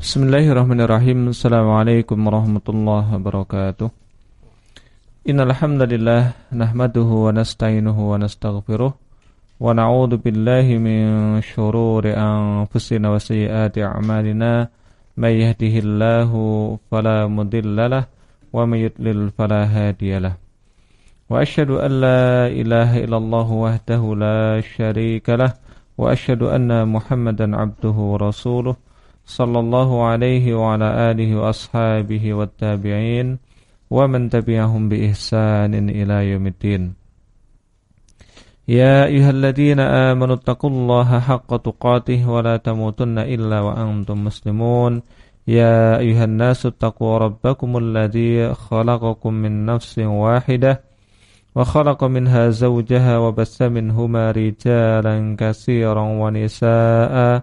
Bismillahirrahmanirrahim Assalamualaikum warahmatullahi wabarakatuh Innalhamdulillah Nahmaduhu wa nasta'inuhu wa nasta'gfiruh Wa na'udhu billahi min syururi anfusina wa sayyati a'malina Man yahdihillahu falamudillalah Wa man yudlil falahadiyalah Wa ashadu an la ilaha illallah wahdahu la sharika lah Wa ashadu anna muhammadan abduhu wa rasuluh صلى الله عليه وعلى آله وأصحابه والتابعين ومن تبعهم بإحسان إلى يوم الدين. يا أيها الذين آمنوا اتقوا الله حق تقاته ولا تموتن إلا وأنتم مسلمون. يا أيها الناس اتقوا ربكم الذي خلقكم من نفس واحدة وخلق منها زوجها وبث منهما رجالا كثيرا ونساء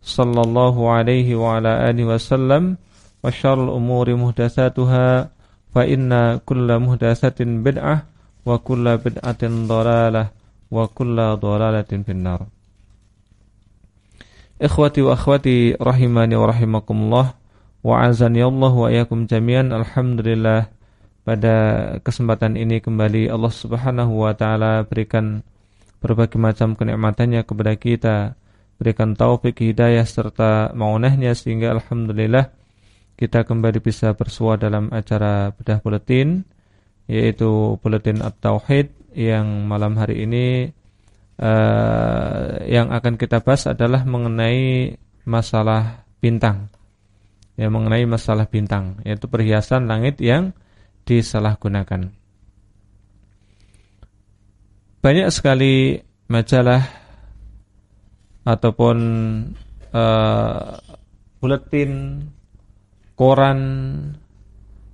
sallallahu alaihi wa ala alihi wasallam wa syarrul umuri muhdatsatuha fa inna kulla muhdatsatin bid'ah wa kulla bid'atin dhalalah wa kulla dhalalatin finnar. Ikhwati wa akhwati rahimani wa rahimakumullah wa azani Allah wa iyakum jami'an alhamdulillah. Pada kesempatan ini kembali Allah Subhanahu wa taala berikan berbagai macam kenikmatannya kepada kita berikan taufik hidayah serta maunahnya sehingga alhamdulillah kita kembali bisa bersua dalam acara bedah buletin yaitu buletin at-tauhid yang malam hari ini uh, yang akan kita bahas adalah mengenai masalah bintang. Ya mengenai masalah bintang yaitu perhiasan langit yang disalahgunakan. Banyak sekali majalah ataupun uh, buletin, koran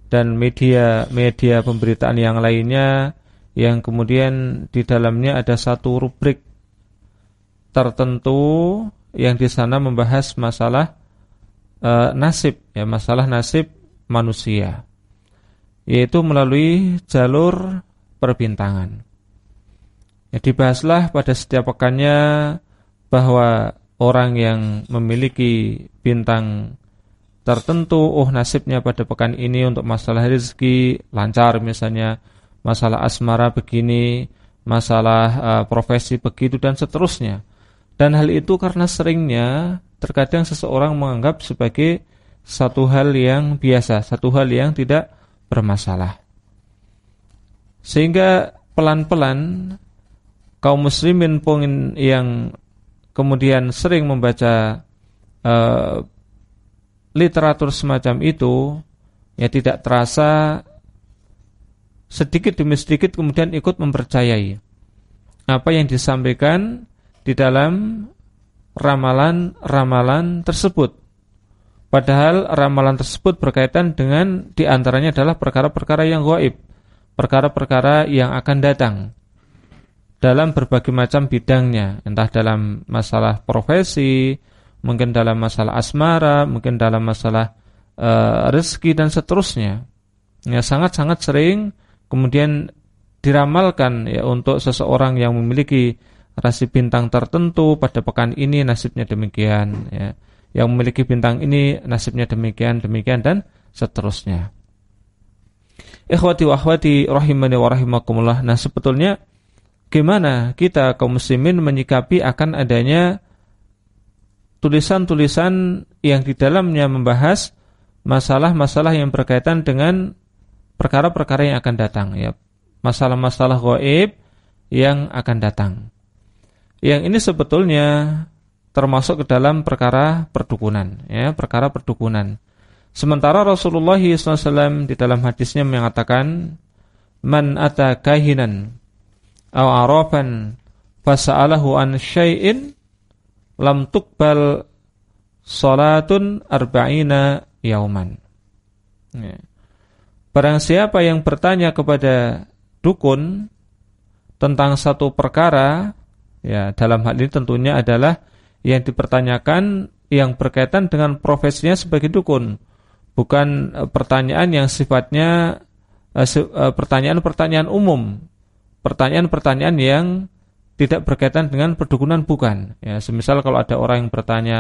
dan media-media pemberitaan yang lainnya yang kemudian di dalamnya ada satu rubrik tertentu yang di sana membahas masalah uh, nasib ya masalah nasib manusia yaitu melalui jalur perbintangan. Ya, dibahaslah pada setiap pekannya bahwa orang yang memiliki bintang tertentu, oh nasibnya pada pekan ini untuk masalah rezeki lancar misalnya, masalah asmara begini, masalah uh, profesi begitu dan seterusnya. Dan hal itu karena seringnya terkadang seseorang menganggap sebagai satu hal yang biasa, satu hal yang tidak bermasalah. Sehingga pelan-pelan kaum muslimin pun yang kemudian sering membaca uh, literatur semacam itu, ya tidak terasa sedikit demi sedikit kemudian ikut mempercayai apa yang disampaikan di dalam ramalan-ramalan tersebut. Padahal ramalan tersebut berkaitan dengan di antaranya adalah perkara-perkara yang gaib, perkara-perkara yang akan datang dalam berbagai macam bidangnya, entah dalam masalah profesi, mungkin dalam masalah asmara, mungkin dalam masalah uh, rezeki dan seterusnya. Ya sangat-sangat sering kemudian diramalkan ya untuk seseorang yang memiliki rasi bintang tertentu pada pekan ini nasibnya demikian ya. Yang memiliki bintang ini nasibnya demikian demikian dan seterusnya. Ikhwati wa akhwati rahimani wa rahimakumullah. Nah, sebetulnya Gimana kita kaum muslimin menyikapi akan adanya tulisan-tulisan yang di dalamnya membahas masalah-masalah yang berkaitan dengan perkara-perkara yang akan datang ya. Masalah-masalah gaib yang akan datang. Yang ini sebetulnya termasuk ke dalam perkara perdukunan ya, perkara perdukunan. Sementara Rasulullah SAW di dalam hadisnya mengatakan man ata kahinan aw arafan fasa'alahu an syai'in lam tuqbal salatun arba'ina yauman. Ya. Barang siapa yang bertanya kepada dukun tentang satu perkara, ya dalam hal ini tentunya adalah yang dipertanyakan yang berkaitan dengan profesinya sebagai dukun, bukan e, pertanyaan yang sifatnya e, e, pertanyaan-pertanyaan umum, pertanyaan-pertanyaan yang tidak berkaitan dengan perdukunan bukan. Ya, semisal kalau ada orang yang bertanya,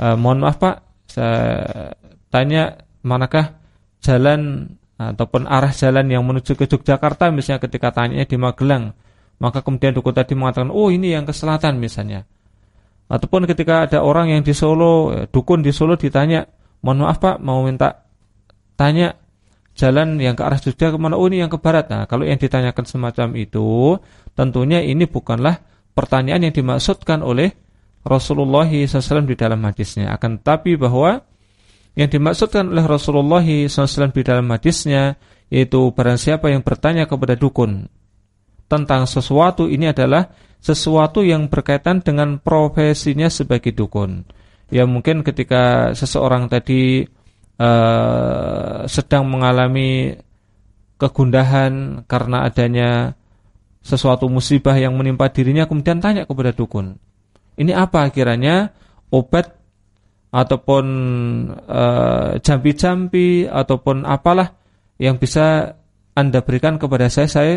e, mohon maaf Pak, saya tanya manakah jalan ataupun arah jalan yang menuju ke Yogyakarta misalnya ketika tanya di Magelang, maka kemudian dukun tadi mengatakan, oh ini yang ke selatan misalnya. Ataupun ketika ada orang yang di Solo, dukun di Solo ditanya, mohon maaf Pak, mau minta tanya jalan yang ke arah Jogja ke mana? Oh ini yang ke barat. Nah kalau yang ditanyakan semacam itu, tentunya ini bukanlah pertanyaan yang dimaksudkan oleh Rasulullah SAW di dalam hadisnya. Akan tetapi bahwa yang dimaksudkan oleh Rasulullah SAW di dalam hadisnya yaitu barang siapa yang bertanya kepada dukun tentang sesuatu ini adalah sesuatu yang berkaitan dengan profesinya sebagai dukun. Ya mungkin ketika seseorang tadi uh, sedang mengalami kegundahan karena adanya sesuatu musibah yang menimpa dirinya kemudian tanya kepada dukun. Ini apa kiranya obat ataupun uh, jampi-jampi ataupun apalah yang bisa Anda berikan kepada saya saya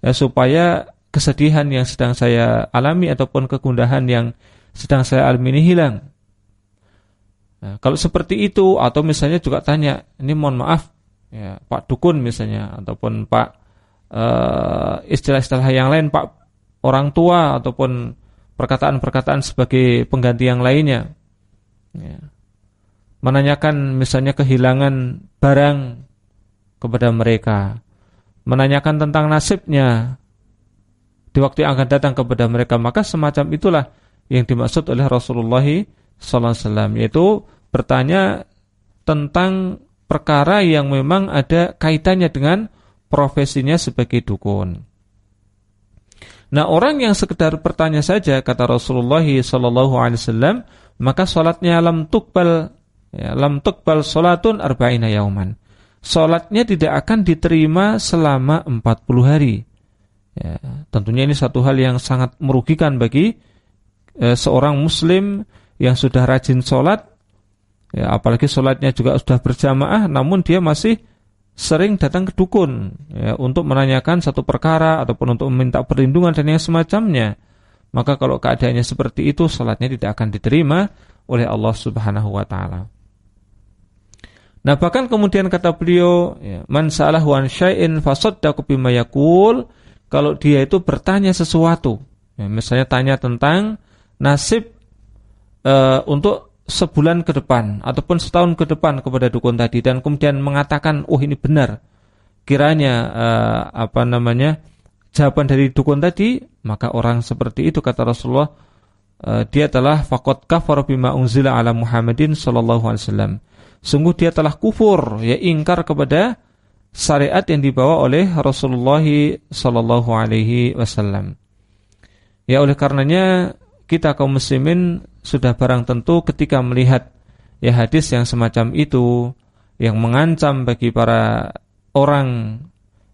ya, supaya kesedihan yang sedang saya alami ataupun kegundahan yang sedang saya alami ini hilang. Nah, kalau seperti itu atau misalnya juga tanya, ini mohon maaf ya Pak dukun misalnya ataupun Pak eh, istilah-istilah yang lain Pak orang tua ataupun perkataan-perkataan sebagai pengganti yang lainnya. Ya. Menanyakan misalnya kehilangan barang kepada mereka, menanyakan tentang nasibnya di waktu yang akan datang kepada mereka maka semacam itulah yang dimaksud oleh Rasulullah sallallahu alaihi wasallam yaitu bertanya tentang perkara yang memang ada kaitannya dengan profesinya sebagai dukun. Nah, orang yang sekedar bertanya saja kata Rasulullah sallallahu alaihi wasallam, maka salatnya lam tukbal ya, lam tukbal salatun arba'ina yauman. Salatnya tidak akan diterima selama 40 hari. Ya, tentunya ini satu hal yang sangat merugikan bagi e, seorang muslim yang sudah rajin sholat, ya, apalagi sholatnya juga sudah berjamaah, namun dia masih sering datang ke dukun ya, untuk menanyakan satu perkara ataupun untuk meminta perlindungan dan yang semacamnya. Maka kalau keadaannya seperti itu, sholatnya tidak akan diterima oleh Allah Subhanahu Wa Taala. Nah bahkan kemudian kata beliau, ya, man salah wan syai'in fasaddaqu bima yaqul kalau dia itu bertanya sesuatu, ya, misalnya tanya tentang nasib e, untuk sebulan ke depan ataupun setahun ke depan kepada dukun tadi dan kemudian mengatakan, oh ini benar, kiranya e, apa namanya jawaban dari dukun tadi, maka orang seperti itu kata Rasulullah, e, dia telah fakot kafar bima unzila ala Muhammadin sallallahu alaihi wasallam. Sungguh dia telah kufur, ya ingkar kepada syariat yang dibawa oleh Rasulullah sallallahu alaihi wasallam. Ya oleh karenanya kita kaum muslimin sudah barang tentu ketika melihat ya hadis yang semacam itu yang mengancam bagi para orang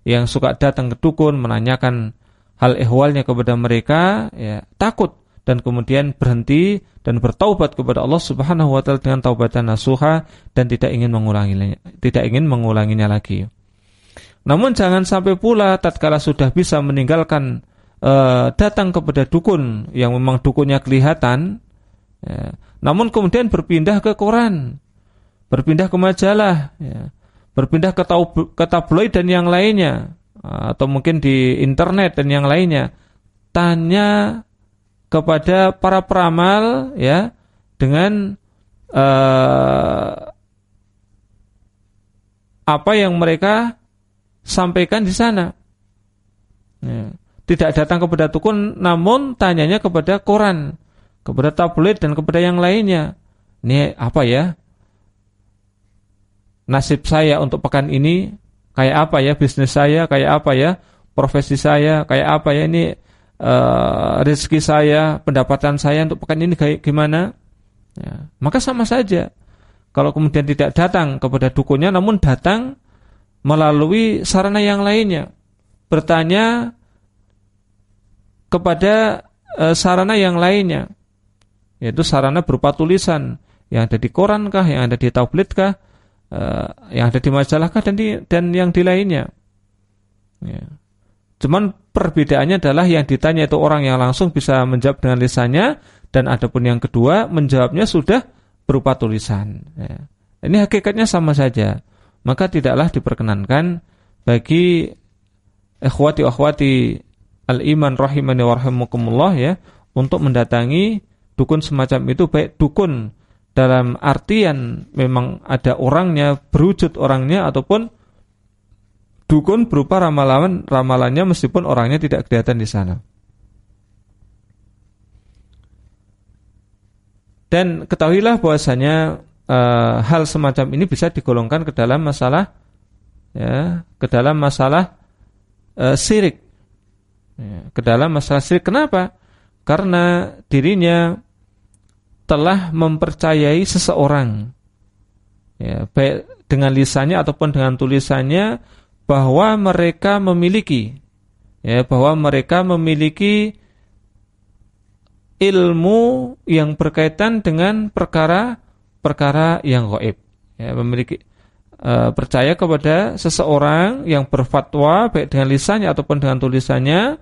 yang suka datang ke dukun menanyakan hal ehwalnya kepada mereka ya takut dan kemudian berhenti dan bertaubat kepada Allah Subhanahu wa taala dengan taubatan nasuha dan tidak ingin mengulanginya tidak ingin mengulanginya lagi. Namun jangan sampai pula tatkala sudah bisa meninggalkan uh, datang kepada dukun yang memang dukunnya kelihatan, ya, namun kemudian berpindah ke koran, berpindah ke majalah, ya, berpindah ke, taub, ke tabloid dan yang lainnya, atau mungkin di internet dan yang lainnya, tanya kepada para peramal, ya, dengan uh, apa yang mereka sampaikan di sana. Ya. Tidak datang kepada tukun, namun tanyanya kepada koran, kepada tabloid dan kepada yang lainnya. Ini apa ya? Nasib saya untuk pekan ini kayak apa ya? Bisnis saya kayak apa ya? Profesi saya kayak apa ya? Ini uh, rezeki saya, pendapatan saya untuk pekan ini kayak gimana? Ya. Maka sama saja. kalau kemudian tidak datang kepada dukunnya namun datang melalui sarana yang lainnya bertanya kepada e, sarana yang lainnya yaitu sarana berupa tulisan yang ada di koran kah, yang ada di tablet kah, uh, yang ada di majalah kah dan di, dan yang di lainnya. Ya. Cuman perbedaannya adalah yang ditanya itu orang yang langsung bisa menjawab dengan lisannya dan adapun yang kedua menjawabnya sudah berupa tulisan. Ya. Ini hakikatnya sama saja. Maka tidaklah diperkenankan bagi ikhwati akhwati al-iman rahimani wa ya untuk mendatangi dukun semacam itu baik dukun dalam artian memang ada orangnya, berwujud orangnya ataupun dukun berupa ramalan ramalannya meskipun orangnya tidak kelihatan di sana. Dan ketahuilah bahwasanya e, hal semacam ini bisa digolongkan ke dalam masalah ya, ke dalam masalah e, sirik. Ya, ke dalam masalah sirik. Kenapa? Karena dirinya telah mempercayai seseorang. Ya, baik dengan lisannya ataupun dengan tulisannya bahwa mereka memiliki ya bahwa mereka memiliki ilmu yang berkaitan dengan perkara-perkara yang gaib. Ya memiliki uh, percaya kepada seseorang yang berfatwa baik dengan lisannya ataupun dengan tulisannya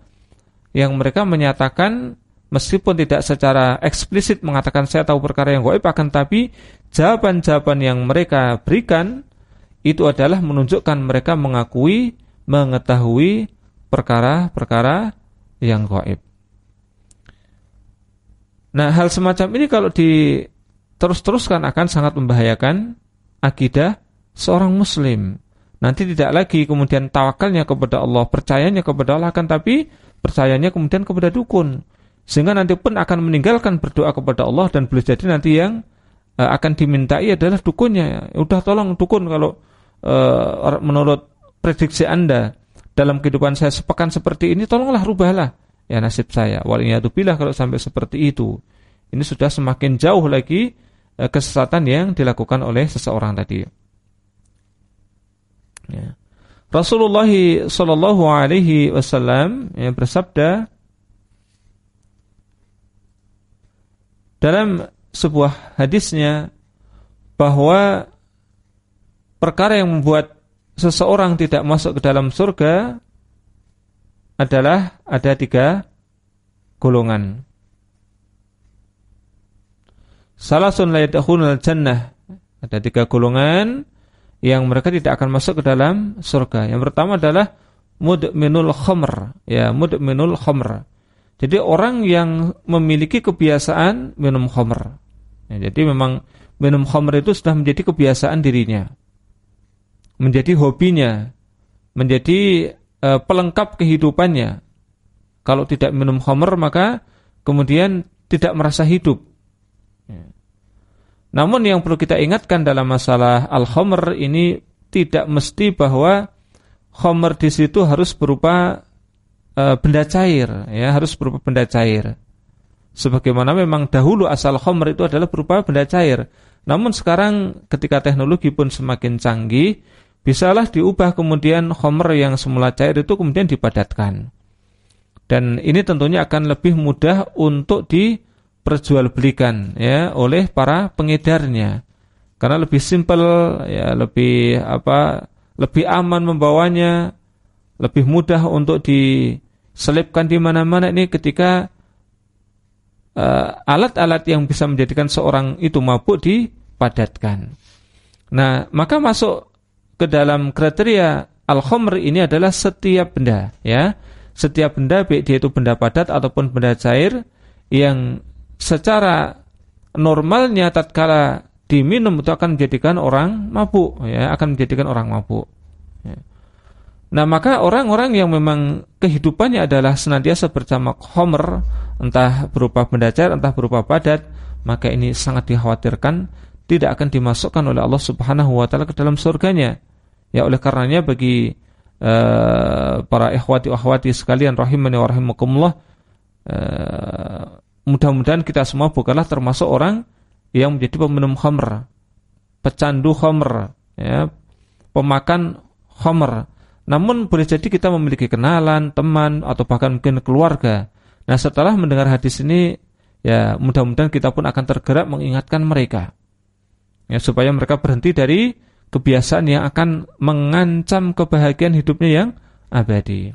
yang mereka menyatakan meskipun tidak secara eksplisit mengatakan saya tahu perkara yang gaib akan tapi jawaban-jawaban yang mereka berikan itu adalah menunjukkan mereka mengakui mengetahui perkara-perkara yang gaib. Nah, hal semacam ini kalau di terus-teruskan akan sangat membahayakan akidah seorang muslim. Nanti tidak lagi kemudian tawakalnya kepada Allah, percayanya kepada Allah akan tapi percayanya kemudian kepada dukun sehingga nanti pun akan meninggalkan berdoa kepada Allah dan boleh jadi nanti yang uh, akan dimintai adalah dukunnya. Udah tolong dukun kalau uh, menurut prediksi Anda dalam kehidupan saya sepekan seperti ini tolonglah rubahlah ya nasib saya. Waliyatubillah kalau sampai seperti itu. Ini sudah semakin jauh lagi uh, kesesatan yang dilakukan oleh seseorang tadi. Ya. Rasulullah Shallallahu Alaihi Wasallam yang bersabda, dalam sebuah hadisnya bahwa perkara yang membuat seseorang tidak masuk ke dalam surga adalah ada tiga golongan. Salah la yadkhulul jannah. Ada tiga golongan yang mereka tidak akan masuk ke dalam surga. Yang pertama adalah mudminul khamr, ya mudminul khamr jadi orang yang memiliki kebiasaan minum khamr. Ya, jadi memang minum khamr itu sudah menjadi kebiasaan dirinya. Menjadi hobinya. Menjadi uh, pelengkap kehidupannya. Kalau tidak minum khamr maka kemudian tidak merasa hidup. Ya. Namun yang perlu kita ingatkan dalam masalah al-khamr ini tidak mesti bahwa khamr di situ harus berupa e, benda cair ya harus berupa benda cair. Sebagaimana memang dahulu asal khamr itu adalah berupa benda cair. Namun sekarang ketika teknologi pun semakin canggih bisalah diubah kemudian khamr yang semula cair itu kemudian dipadatkan. Dan ini tentunya akan lebih mudah untuk diperjualbelikan ya oleh para pengedarnya. Karena lebih simpel ya lebih apa lebih aman membawanya lebih mudah untuk di selipkan di mana-mana ini ketika eh, alat-alat uh, yang bisa menjadikan seorang itu mabuk dipadatkan. Nah, maka masuk ke dalam kriteria al-khamr ini adalah setiap benda, ya. Setiap benda baik dia itu benda padat ataupun benda cair yang secara normalnya tatkala diminum itu akan menjadikan orang mabuk, ya, akan menjadikan orang mabuk. Ya. Nah maka orang-orang yang memang kehidupannya adalah senantiasa bersama homer Entah berupa benda cair, entah berupa padat Maka ini sangat dikhawatirkan Tidak akan dimasukkan oleh Allah subhanahu wa ta'ala ke dalam surganya Ya oleh karenanya bagi uh, para ikhwati-ikhwati sekalian Rahimani wa rahimakumullah uh, Mudah-mudahan kita semua bukanlah termasuk orang yang menjadi peminum khamr pecandu homer, ya, pemakan homer. Namun boleh jadi kita memiliki kenalan, teman, atau bahkan mungkin keluarga. Nah setelah mendengar hadis ini, ya mudah-mudahan kita pun akan tergerak mengingatkan mereka. Ya, supaya mereka berhenti dari kebiasaan yang akan mengancam kebahagiaan hidupnya yang abadi.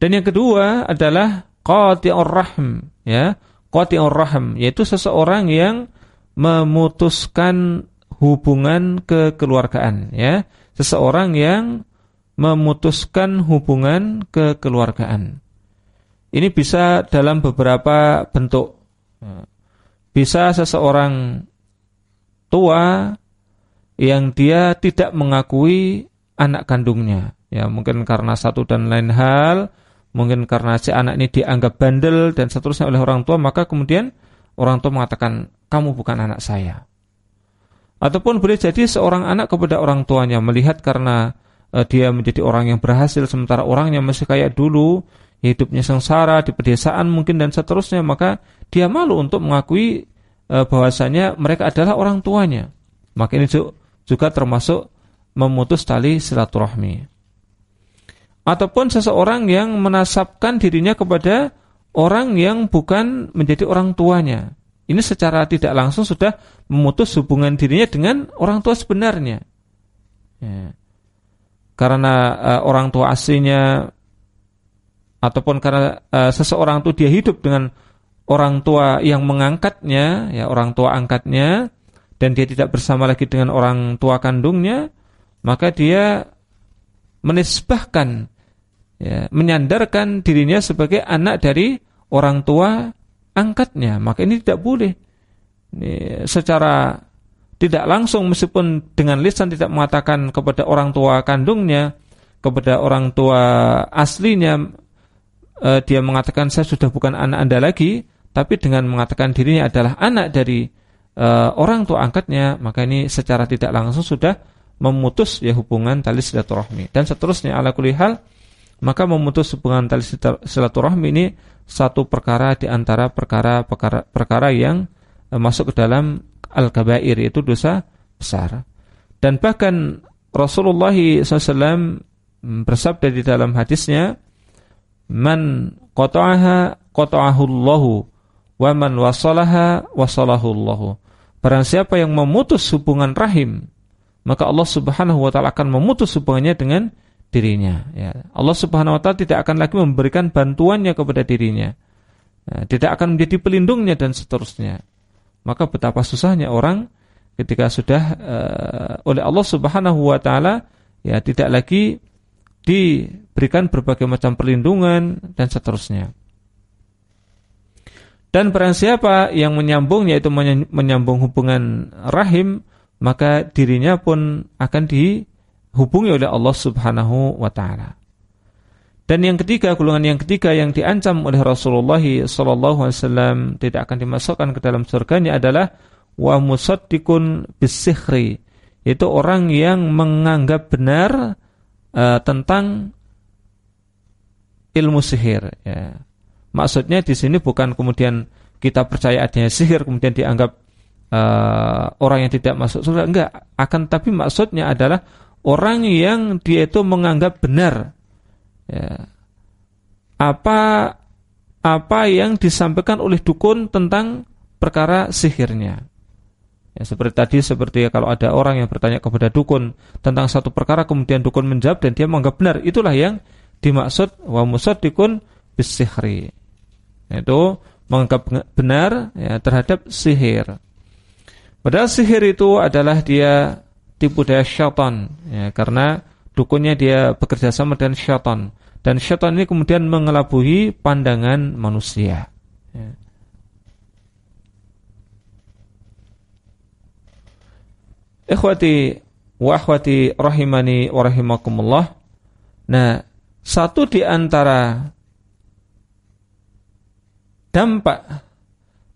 Dan yang kedua adalah qati'ur rahm, ya. Qati'ur rahm yaitu seseorang yang memutuskan hubungan kekeluargaan, ya. Seseorang yang memutuskan hubungan kekeluargaan. Ini bisa dalam beberapa bentuk. Bisa seseorang tua yang dia tidak mengakui anak kandungnya. Ya, mungkin karena satu dan lain hal mungkin karena si anak ini dianggap bandel dan seterusnya oleh orang tua, maka kemudian orang tua mengatakan, kamu bukan anak saya. Ataupun boleh jadi seorang anak kepada orang tuanya melihat karena uh, dia menjadi orang yang berhasil sementara orangnya masih kayak dulu, hidupnya sengsara di pedesaan mungkin dan seterusnya, maka dia malu untuk mengakui uh, bahwasanya mereka adalah orang tuanya. Maka ini juga termasuk memutus tali silaturahmi ataupun seseorang yang menasabkan dirinya kepada orang yang bukan menjadi orang tuanya. Ini secara tidak langsung sudah memutus hubungan dirinya dengan orang tua sebenarnya. Ya. Karena uh, orang tua aslinya ataupun karena uh, seseorang itu dia hidup dengan orang tua yang mengangkatnya, ya orang tua angkatnya dan dia tidak bersama lagi dengan orang tua kandungnya, maka dia menisbahkan ya, menyandarkan dirinya sebagai anak dari orang tua angkatnya. Maka ini tidak boleh. Ini secara tidak langsung meskipun dengan lisan tidak mengatakan kepada orang tua kandungnya kepada orang tua aslinya eh, dia mengatakan saya sudah bukan anak anda lagi tapi dengan mengatakan dirinya adalah anak dari eh, orang tua angkatnya maka ini secara tidak langsung sudah memutus ya hubungan tali silaturahmi. Dan seterusnya ala kulli hal maka memutus hubungan tali silaturahmi ini satu perkara di antara perkara-perkara perkara yang e, masuk ke dalam al-kabair yaitu dosa besar. Dan bahkan Rasulullah SAW bersabda di dalam hadisnya man qata'aha qata'ahu Allahu wa man wasalaha wasalahu Allahu. Barang siapa yang memutus hubungan rahim maka Allah Subhanahu wa taala akan memutus hubungannya dengan dirinya ya. Allah Subhanahu wa taala tidak akan lagi memberikan bantuannya kepada dirinya. Ya, tidak akan menjadi pelindungnya dan seterusnya. Maka betapa susahnya orang ketika sudah uh, oleh Allah Subhanahu wa taala ya tidak lagi diberikan berbagai macam perlindungan dan seterusnya. Dan barang siapa yang menyambung yaitu menyambung hubungan rahim maka dirinya pun akan dihubungi oleh Allah Subhanahu wa taala. Dan yang ketiga, golongan yang ketiga yang diancam oleh Rasulullah sallallahu alaihi wasallam tidak akan dimasukkan ke dalam surganya adalah wa musaddiqun bisihri, yaitu orang yang menganggap benar uh, tentang ilmu sihir ya. Maksudnya di sini bukan kemudian kita percaya adanya sihir kemudian dianggap uh, orang yang tidak masuk surga enggak akan tapi maksudnya adalah orang yang dia itu menganggap benar. Ya, apa apa yang disampaikan oleh dukun tentang perkara sihirnya. Ya, seperti tadi seperti kalau ada orang yang bertanya kepada dukun tentang satu perkara kemudian dukun menjawab dan dia menganggap benar. Itulah yang dimaksud wa musaddiqun bisihri itu menganggap benar ya, terhadap sihir. Padahal sihir itu adalah dia tipu daya syaitan ya, karena dukunnya dia bekerja sama dengan syaitan dan syaitan ini kemudian mengelabuhi pandangan manusia. Ya. Ikhwati wa akhwati rahimani wa rahimakumullah. Nah, satu di antara dampak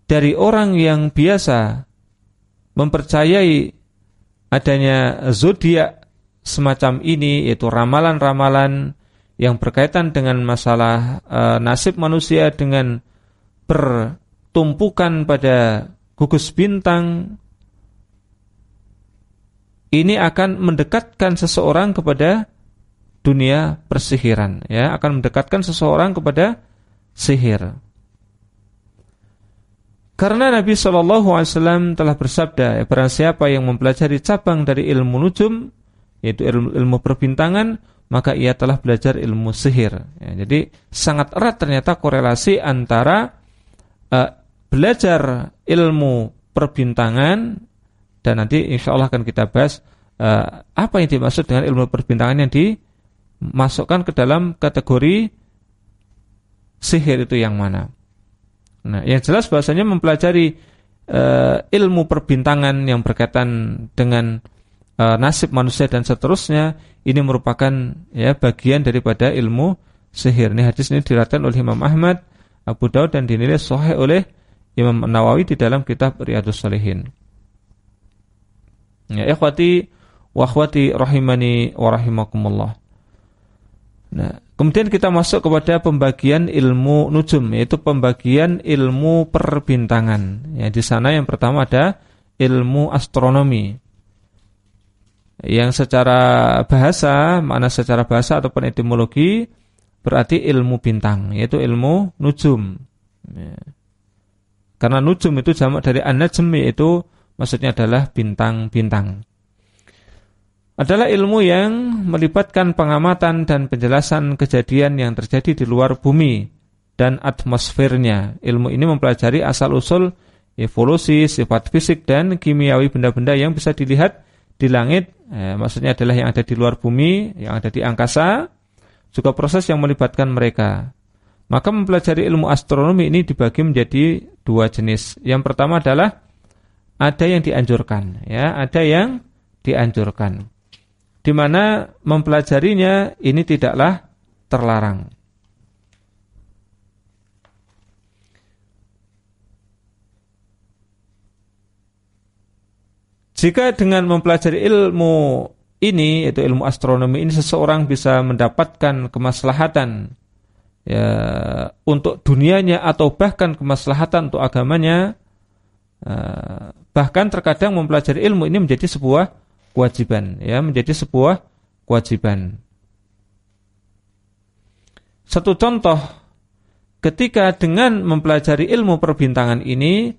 dari orang yang biasa mempercayai adanya zodiak semacam ini yaitu ramalan-ramalan yang berkaitan dengan masalah e, nasib manusia dengan bertumpukan pada gugus bintang ini akan mendekatkan seseorang kepada dunia persihiran ya. Akan mendekatkan seseorang kepada sihir karena Nabi Shallallahu Alaihi Wasallam telah bersabda barang siapa yang mempelajari cabang dari ilmu nujum yaitu ilmu, ilmu perbintangan maka ia telah belajar ilmu sihir ya, jadi sangat erat ternyata korelasi antara uh, belajar ilmu perbintangan dan nanti insya Allah akan kita bahas uh, apa yang dimaksud dengan ilmu perbintangan yang dimasukkan ke dalam kategori sihir itu yang mana. Nah, yang jelas bahasanya mempelajari uh, ilmu perbintangan yang berkaitan dengan uh, nasib manusia dan seterusnya ini merupakan ya bagian daripada ilmu sihir. Ini hadis ini diriwayatkan oleh Imam Ahmad, Abu Daud dan dinilai sahih oleh Imam Nawawi di dalam kitab Riyadhus Shalihin. Ya, ikhwati wa akhwati rahimani wa rahimakumullah. Nah, kemudian kita masuk kepada pembagian ilmu nujum yaitu pembagian ilmu perbintangan. Ya, di sana yang pertama ada ilmu astronomi. Yang secara bahasa, mana secara bahasa ataupun etimologi berarti ilmu bintang, yaitu ilmu nujum. Ya. Karena nujum itu jamak dari an-najm yaitu maksudnya adalah bintang-bintang. Adalah ilmu yang melibatkan pengamatan dan penjelasan kejadian yang terjadi di luar bumi dan atmosfernya. Ilmu ini mempelajari asal-usul evolusi, sifat fisik dan kimiawi benda-benda yang bisa dilihat di langit. Eh, maksudnya adalah yang ada di luar bumi, yang ada di angkasa, juga proses yang melibatkan mereka. Maka mempelajari ilmu astronomi ini dibagi menjadi dua jenis. Yang pertama adalah ada yang dianjurkan, ya, ada yang dianjurkan. Di mana mempelajarinya ini tidaklah terlarang. Jika dengan mempelajari ilmu ini, yaitu ilmu astronomi ini, seseorang bisa mendapatkan kemaslahatan ya, untuk dunianya atau bahkan kemaslahatan untuk agamanya, uh, Bahkan terkadang mempelajari ilmu ini menjadi sebuah kewajiban, ya, menjadi sebuah kewajiban. Satu contoh ketika dengan mempelajari ilmu perbintangan ini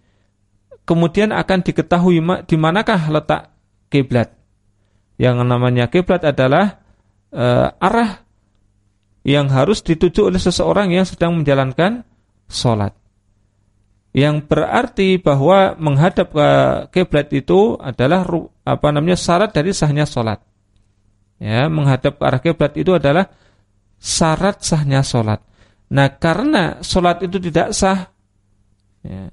kemudian akan diketahui di manakah letak kiblat. Yang namanya kiblat adalah uh, arah yang harus dituju oleh seseorang yang sedang menjalankan sholat yang berarti bahwa menghadap ke kiblat itu adalah apa namanya syarat dari sahnya sholat. Ya, menghadap ke arah kiblat itu adalah syarat sahnya sholat. Nah, karena sholat itu tidak sah, ya,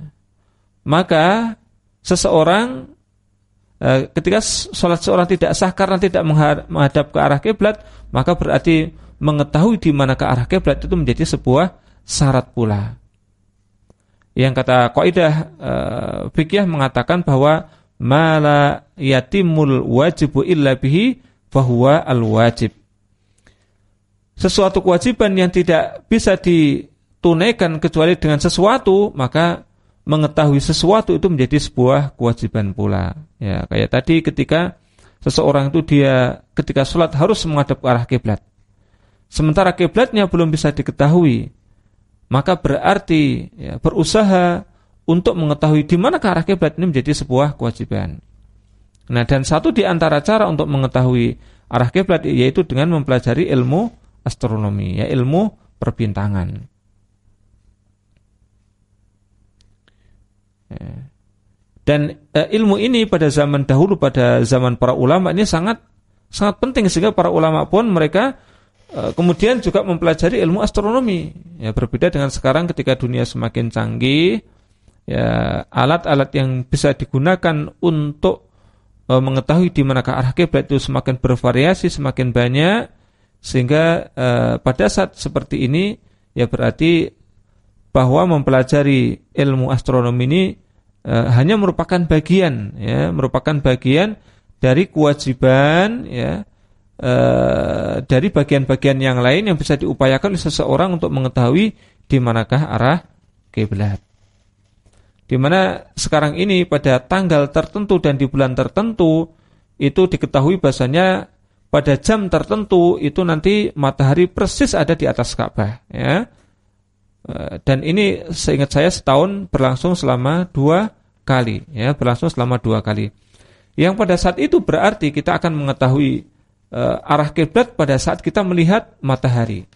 maka seseorang eh, ketika sholat seorang tidak sah karena tidak menghadap ke arah kiblat, maka berarti mengetahui di mana ke arah kiblat itu menjadi sebuah syarat pula yang kata kaidah uh, fikih mengatakan bahwa mala yatimul wajibu illa bihi bahwa al wajib. Sesuatu kewajiban yang tidak bisa ditunaikan kecuali dengan sesuatu, maka mengetahui sesuatu itu menjadi sebuah kewajiban pula. Ya, kayak tadi ketika seseorang itu dia ketika sholat harus menghadap ke arah kiblat. Sementara kiblatnya belum bisa diketahui, maka berarti ya, berusaha untuk mengetahui di mana arah kiblat ini menjadi sebuah kewajiban. Nah, dan satu di antara cara untuk mengetahui arah kiblat yaitu dengan mempelajari ilmu astronomi, ya ilmu perbintangan. Ya. Dan e, ilmu ini pada zaman dahulu pada zaman para ulama ini sangat sangat penting sehingga para ulama pun mereka kemudian juga mempelajari ilmu astronomi. Ya, berbeda dengan sekarang ketika dunia semakin canggih, ya alat-alat yang bisa digunakan untuk e, mengetahui di manakah arah kiblat itu semakin bervariasi, semakin banyak sehingga e, pada saat seperti ini ya berarti bahwa mempelajari ilmu astronomi ini e, hanya merupakan bagian ya, merupakan bagian dari kewajiban ya Eh, dari bagian-bagian yang lain yang bisa diupayakan oleh seseorang untuk mengetahui di manakah arah kiblat. Di mana sekarang ini pada tanggal tertentu dan di bulan tertentu itu diketahui bahasanya pada jam tertentu itu nanti matahari persis ada di atas Ka'bah ya. Eh, dan ini seingat saya setahun berlangsung selama dua kali ya, berlangsung selama dua kali. Yang pada saat itu berarti kita akan mengetahui uh, arah kiblat pada saat kita melihat matahari.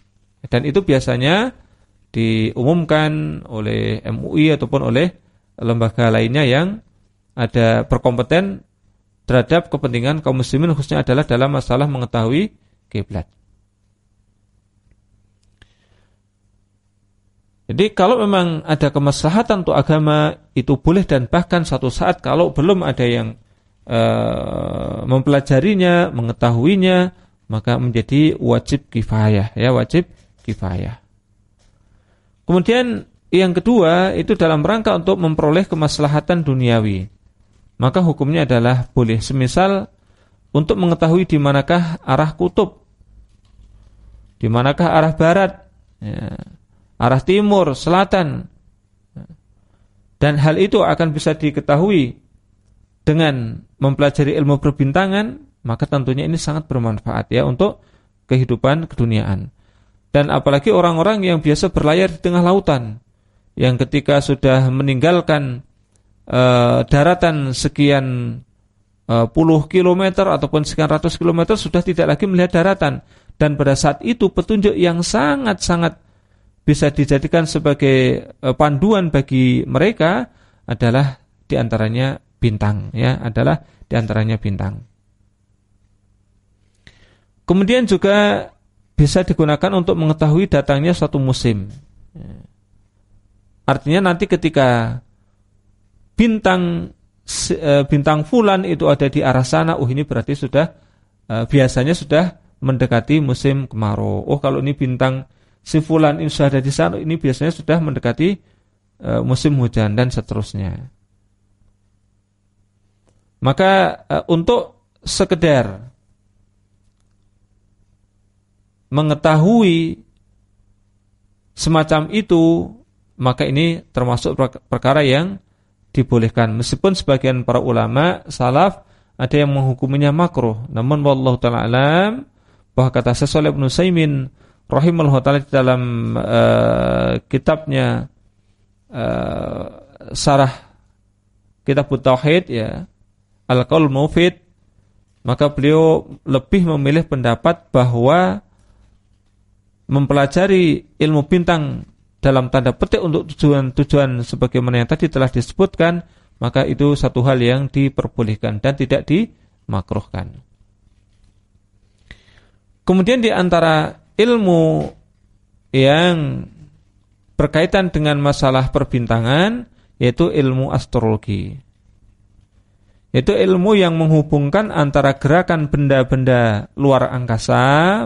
Dan itu biasanya diumumkan oleh MUI ataupun oleh lembaga lainnya yang ada berkompeten terhadap kepentingan kaum muslimin khususnya adalah dalam masalah mengetahui kiblat. Jadi kalau memang ada kemaslahatan untuk agama itu boleh dan bahkan satu saat kalau belum ada yang uh, mempelajarinya, mengetahuinya, maka menjadi wajib kifayah ya, wajib kifayah. Kemudian yang kedua itu dalam rangka untuk memperoleh kemaslahatan duniawi maka hukumnya adalah boleh. Semisal untuk mengetahui di manakah arah kutub, di manakah arah barat, ya, arah timur, selatan, dan hal itu akan bisa diketahui dengan mempelajari ilmu perbintangan, maka tentunya ini sangat bermanfaat ya untuk kehidupan keduniaan. Dan apalagi orang-orang yang biasa berlayar di tengah lautan, yang ketika sudah meninggalkan uh, daratan sekian uh, puluh kilometer ataupun sekian ratus kilometer sudah tidak lagi melihat daratan dan pada saat itu petunjuk yang sangat-sangat bisa dijadikan sebagai uh, panduan bagi mereka adalah di antaranya bintang ya adalah di antaranya bintang. Kemudian juga bisa digunakan untuk mengetahui datangnya suatu musim. Artinya nanti ketika bintang e, bintang fulan itu ada di arah sana, oh ini berarti sudah e, biasanya sudah mendekati musim kemarau. Oh kalau ini bintang si fulan ini sudah ada di sana, ini biasanya sudah mendekati e, musim hujan dan seterusnya. Maka untuk sekedar mengetahui semacam itu, maka ini termasuk perkara yang dibolehkan. Meskipun sebagian para ulama salaf ada yang menghukuminya makruh. Namun wallahu taala alam bahwa kata Syekh Ibnu Saimin rahimahullah taala dalam uh, kitabnya uh, Sarah Kitab Tauhid ya Al-Qaul Mufid maka beliau lebih memilih pendapat bahwa mempelajari ilmu bintang dalam tanda petik untuk tujuan-tujuan sebagaimana yang tadi telah disebutkan, maka itu satu hal yang diperbolehkan dan tidak dimakruhkan. Kemudian di antara ilmu yang berkaitan dengan masalah perbintangan yaitu ilmu astrologi. Yaitu ilmu yang menghubungkan antara gerakan benda-benda luar angkasa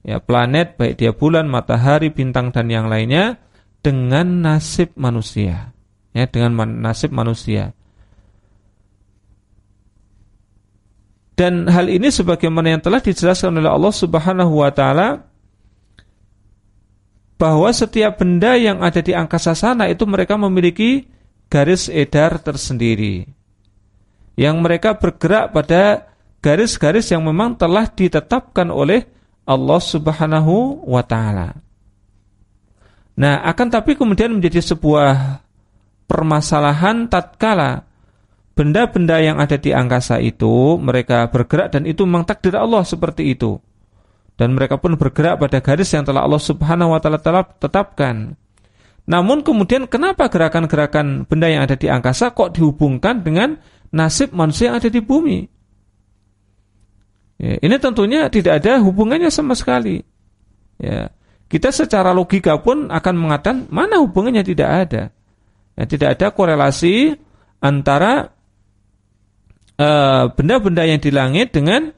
ya planet baik dia bulan, matahari, bintang dan yang lainnya dengan nasib manusia. Ya, dengan nasib manusia. Dan hal ini sebagaimana yang telah dijelaskan oleh Allah Subhanahu wa taala bahwa setiap benda yang ada di angkasa sana itu mereka memiliki garis edar tersendiri. Yang mereka bergerak pada garis-garis yang memang telah ditetapkan oleh Allah Subhanahu wa taala. Nah, akan tapi kemudian menjadi sebuah permasalahan tatkala benda-benda yang ada di angkasa itu mereka bergerak dan itu memang takdir Allah seperti itu. Dan mereka pun bergerak pada garis yang telah Allah Subhanahu wa taala tetapkan. Namun kemudian kenapa gerakan-gerakan benda yang ada di angkasa kok dihubungkan dengan nasib manusia yang ada di bumi? Ya, ini tentunya tidak ada hubungannya sama sekali. Ya, kita secara logika pun akan mengatakan mana hubungannya tidak ada. Ya, tidak ada korelasi antara eh, benda-benda uh, yang di langit dengan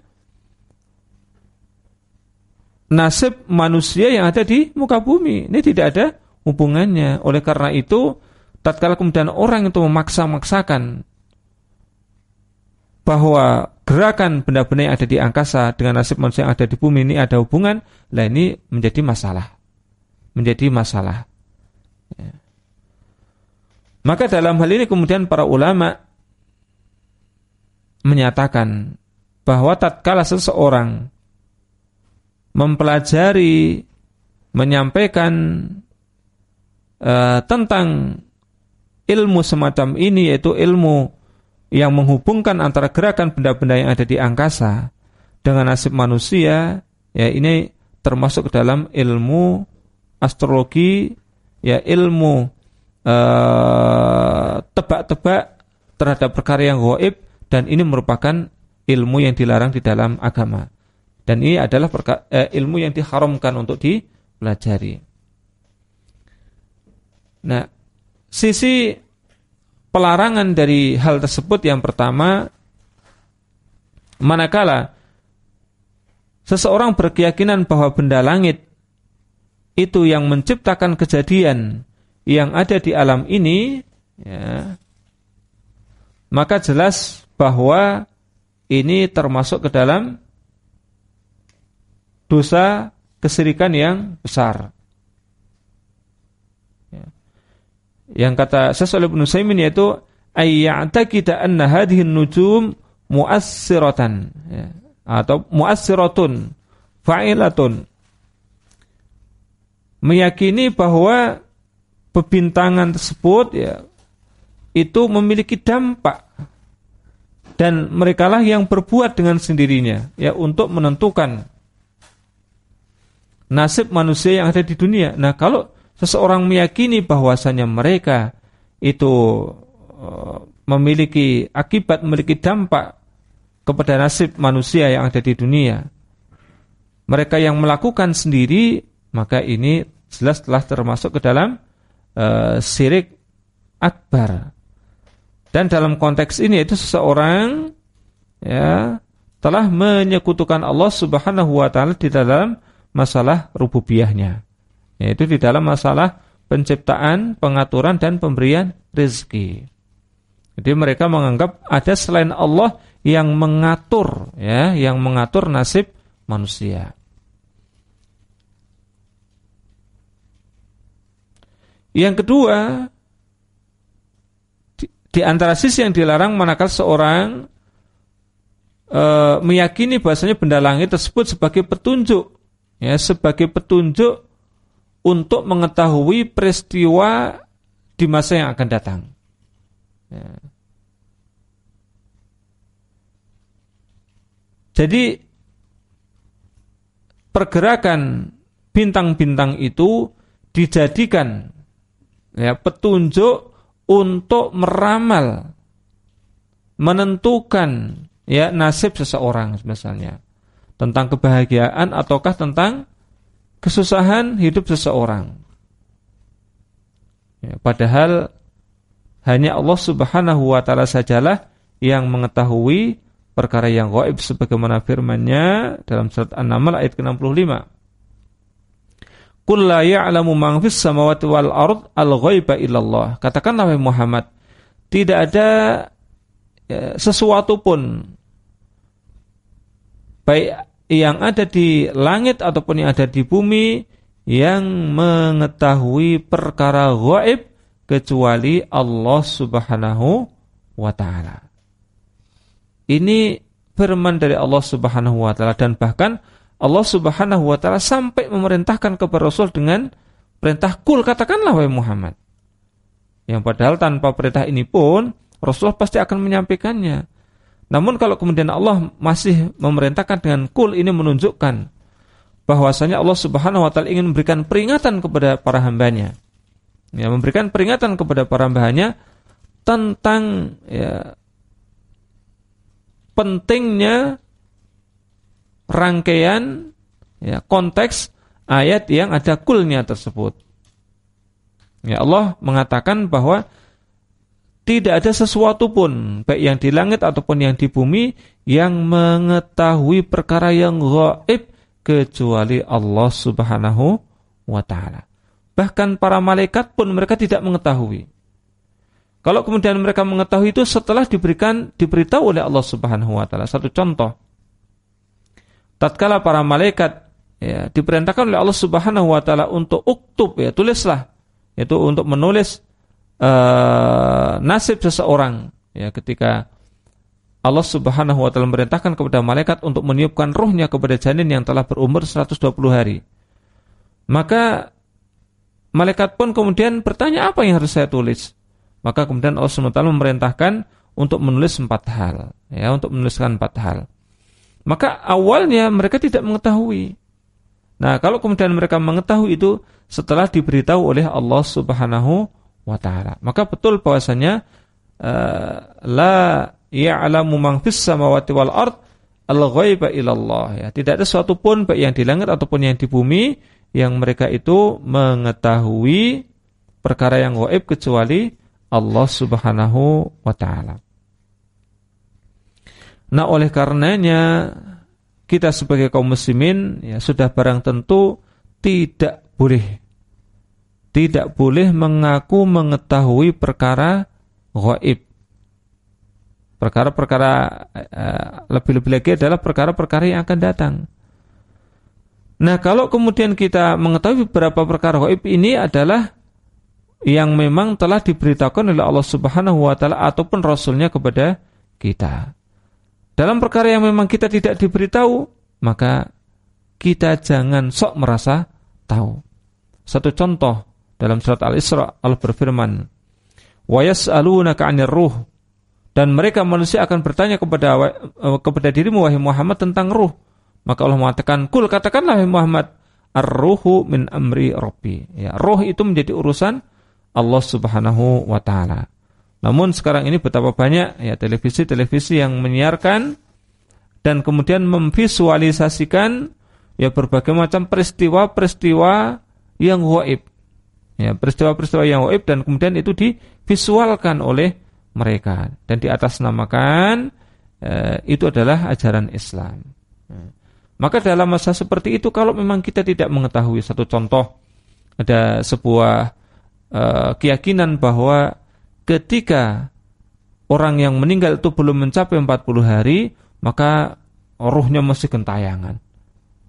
nasib manusia yang ada di muka bumi. Ini tidak ada hubungannya. Oleh karena itu, tatkala kemudian orang itu memaksa-maksakan bahwa gerakan benda-benda yang ada di angkasa dengan nasib manusia yang ada di bumi ini ada hubungan, lah ini menjadi masalah. Menjadi masalah. Ya. Maka dalam hal ini kemudian para ulama menyatakan bahwa tatkala seseorang mempelajari menyampaikan uh, tentang ilmu semacam ini yaitu ilmu yang menghubungkan antara gerakan benda-benda yang ada di angkasa dengan nasib manusia ya ini termasuk dalam ilmu astrologi ya ilmu eh, tebak-tebak terhadap perkara yang gaib dan ini merupakan ilmu yang dilarang di dalam agama. Dan ini adalah uh, ilmu yang diharamkan untuk dipelajari. Nah sisi pelarangan dari hal tersebut yang pertama manakala seseorang berkeyakinan bahwa benda langit itu yang menciptakan kejadian yang ada di alam ini ya, maka jelas bahwa ini termasuk ke dalam dosa kesirikan yang besar. Yang kata Syekh Ibnu Saimin yaitu ayya'taqida anna hadhihi nujum mu'assiratan. Ya, atau mu'assiratun fa'ilatun. Meyakini bahwa pebintangan tersebut ya itu memiliki dampak. Dan merekalah yang berbuat dengan sendirinya ya untuk menentukan nasib manusia yang ada di dunia. Nah, kalau seseorang meyakini bahwasanya mereka itu eh, memiliki akibat, memiliki dampak kepada nasib manusia yang ada di dunia. Mereka yang melakukan sendiri, maka ini jelas telah termasuk ke dalam uh, syirik akbar. Dan dalam konteks ini itu seseorang ya telah menyekutukan Allah Subhanahu wa taala di dalam masalah rububiyahnya yaitu di dalam masalah penciptaan, pengaturan dan pemberian rezeki. Jadi mereka menganggap ada selain Allah yang mengatur ya, yang mengatur nasib manusia. Yang kedua, di, di antara sisi yang dilarang manakala seorang e, meyakini bahasanya benda langit tersebut sebagai petunjuk, ya, sebagai petunjuk untuk mengetahui peristiwa di masa yang akan datang. Ya. Jadi pergerakan bintang-bintang itu dijadikan ya petunjuk untuk meramal menentukan ya nasib seseorang misalnya tentang kebahagiaan ataukah tentang kesusahan hidup seseorang. Ya, padahal hanya Allah Subhanahu wa taala sajalah yang mengetahui perkara yang gaib sebagaimana firman-Nya dalam surat An-Naml ayat ke-65. Qul la ya'lamu man fis samawati wal ard al-ghaiba illallah. Katakanlah wahai Muhammad, tidak ada ya, sesuatu pun baik yang ada di langit ataupun yang ada di bumi yang mengetahui perkara gaib kecuali Allah Subhanahu wa taala. Ini firman dari Allah Subhanahu wa taala dan bahkan Allah Subhanahu wa taala sampai memerintahkan kepada Rasul dengan perintah kul katakanlah wahai Muhammad. Yang padahal tanpa perintah ini pun Rasulullah pasti akan menyampaikannya. Namun kalau kemudian Allah masih memerintahkan dengan kul ini menunjukkan bahwasanya Allah Subhanahu wa taala ingin memberikan peringatan kepada para hambanya. Ya, memberikan peringatan kepada para hambanya tentang ya, pentingnya rangkaian ya, konteks ayat yang ada kulnya tersebut. Ya Allah mengatakan bahwa tidak ada sesuatu pun baik yang di langit ataupun yang di bumi yang mengetahui perkara yang gaib kecuali Allah Subhanahu wa taala. Bahkan para malaikat pun mereka tidak mengetahui. Kalau kemudian mereka mengetahui itu setelah diberikan diberitahu oleh Allah Subhanahu wa taala. Satu contoh. Tatkala para malaikat ya, diperintahkan oleh Allah Subhanahu wa taala untuk uktub ya, tulislah yaitu untuk menulis uh, nasib seseorang ya ketika Allah Subhanahu wa taala merintahkan kepada malaikat untuk meniupkan ruhnya kepada janin yang telah berumur 120 hari. Maka malaikat pun kemudian bertanya apa yang harus saya tulis? Maka kemudian Allah SWT memerintahkan untuk menulis empat hal, ya, untuk menuliskan empat hal. Maka awalnya mereka tidak mengetahui. Nah, kalau kemudian mereka mengetahui itu setelah diberitahu oleh Allah Subhanahu wa taala. Maka betul bahwasanya uh, la ya'lamu man fis samawati wal ard al-ghaiba illallah ya. Tidak ada sesuatu pun baik yang di langit ataupun yang di bumi yang mereka itu mengetahui perkara yang gaib kecuali Allah Subhanahu wa taala. Nah, oleh karenanya kita sebagai kaum muslimin ya sudah barang tentu tidak boleh tidak boleh mengaku mengetahui perkara gaib. Perkara-perkara uh, lebih-lebih lagi adalah perkara-perkara yang akan datang. Nah, kalau kemudian kita mengetahui beberapa perkara gaib ini adalah yang memang telah diberitakan oleh Allah Subhanahu wa taala ataupun rasulnya kepada kita. Dalam perkara yang memang kita tidak diberitahu, maka kita jangan sok merasa tahu. Satu contoh dalam surat Al-Isra Allah berfirman, "Wa yas'alunaka ruh." Dan mereka manusia akan bertanya kepada kepada dirimu wahai Muhammad tentang ruh. Maka Allah mengatakan, "Kul katakanlah wahai Muhammad, ar-ruhu min amri rabbi." Ya, roh itu menjadi urusan Allah Subhanahu wa taala. Namun sekarang ini betapa banyak ya televisi-televisi yang menyiarkan dan kemudian memvisualisasikan ya berbagai macam peristiwa-peristiwa yang gaib. Ya, peristiwa-peristiwa yang gaib dan kemudian itu divisualkan oleh mereka dan di atas namakan eh, itu adalah ajaran Islam. Ya. Maka dalam masa seperti itu kalau memang kita tidak mengetahui satu contoh ada sebuah uh, keyakinan bahwa ketika orang yang meninggal itu belum mencapai 40 hari, maka ruhnya masih gentayangan.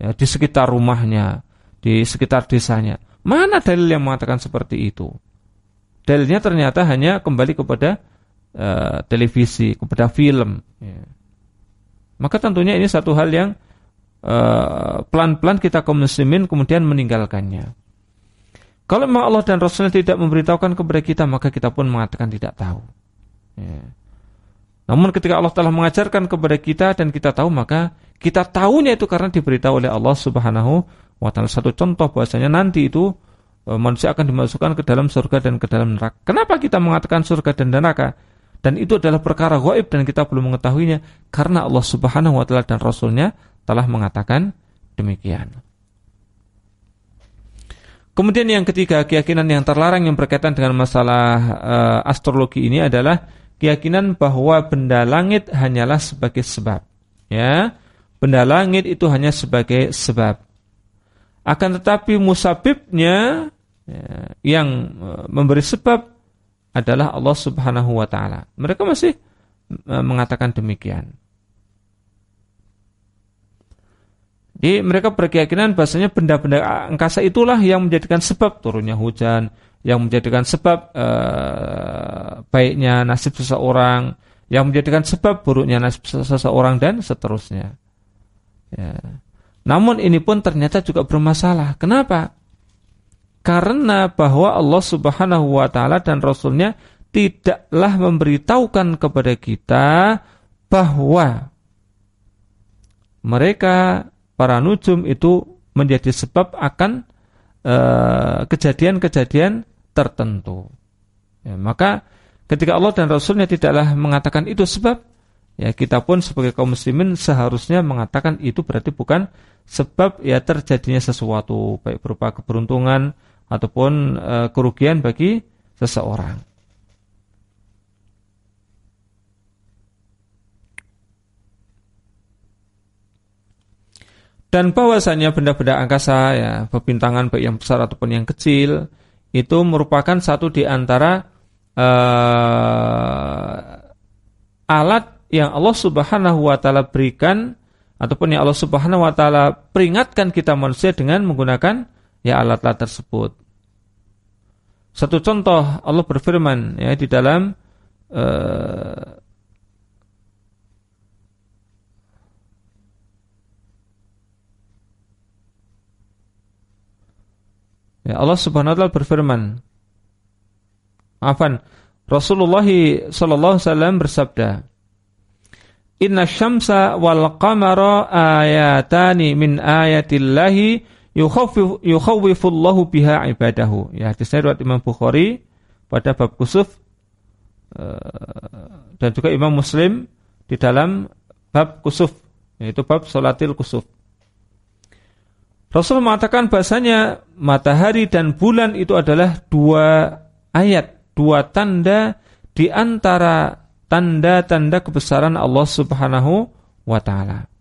Ya, di sekitar rumahnya, di sekitar desanya. Mana dalil yang mengatakan seperti itu? Dalilnya ternyata hanya kembali kepada uh, televisi, kepada film. Ya. Maka tentunya ini satu hal yang eh, pelan-pelan uh, kita kaum kemudian meninggalkannya. Kalau memang Allah dan Rasulnya tidak memberitahukan kepada kita, maka kita pun mengatakan tidak tahu. Ya. Namun ketika Allah telah mengajarkan kepada kita dan kita tahu, maka kita tahunya itu karena diberitahu oleh Allah Subhanahu taala. Satu contoh bahwasanya nanti itu e, manusia akan dimasukkan ke dalam surga dan ke dalam neraka. Kenapa kita mengatakan surga dan neraka? Dan itu adalah perkara gaib dan kita belum mengetahuinya karena Allah Subhanahu wa taala dan Rasulnya telah mengatakan demikian. Kemudian yang ketiga, keyakinan yang terlarang yang berkaitan dengan masalah uh, astrologi ini adalah keyakinan bahwa benda langit hanyalah sebagai sebab. Ya, benda langit itu hanya sebagai sebab. Akan tetapi musabibnya ya, yang uh, memberi sebab adalah Allah Subhanahu wa taala. Mereka masih uh, mengatakan demikian. Jadi mereka berkeyakinan bahasanya benda-benda angkasa itulah yang menjadikan sebab turunnya hujan, yang menjadikan sebab uh, baiknya nasib seseorang, yang menjadikan sebab buruknya nasib seseorang dan seterusnya. Ya. Namun ini pun ternyata juga bermasalah. Kenapa? Karena bahwa Allah Subhanahu wa taala dan rasulnya tidaklah memberitahukan kepada kita bahwa mereka para nujum itu menjadi sebab akan eh, kejadian-kejadian tertentu. Ya, maka ketika Allah dan Rasulnya tidaklah mengatakan itu sebab, ya kita pun sebagai kaum muslimin seharusnya mengatakan itu berarti bukan sebab ya terjadinya sesuatu baik berupa keberuntungan ataupun uh, kerugian bagi seseorang. Dan bahwasanya benda-benda angkasa ya, pebintangan baik yang besar ataupun yang kecil itu merupakan satu di antara uh, alat yang Allah Subhanahu wa taala berikan ataupun yang Allah Subhanahu wa taala peringatkan kita manusia dengan menggunakan ya alat-alat tersebut. Satu contoh Allah berfirman ya di dalam uh, Ya Allah Subhanahu wa taala berfirman. Afan, Rasulullah sallallahu alaihi wasallam bersabda, Inna syamsa wal qamara ayatani min ayatillahi yukhawwifullahu biha ibadahu. Ya, hadis riwayat Imam Bukhari pada bab kusuf eh, dan juga Imam Muslim di dalam bab kusuf yaitu bab salatil kusuf. Rasul mengatakan bahasanya matahari dan bulan itu adalah dua ayat, dua tanda di antara tanda-tanda kebesaran Allah Subhanahu wa taala.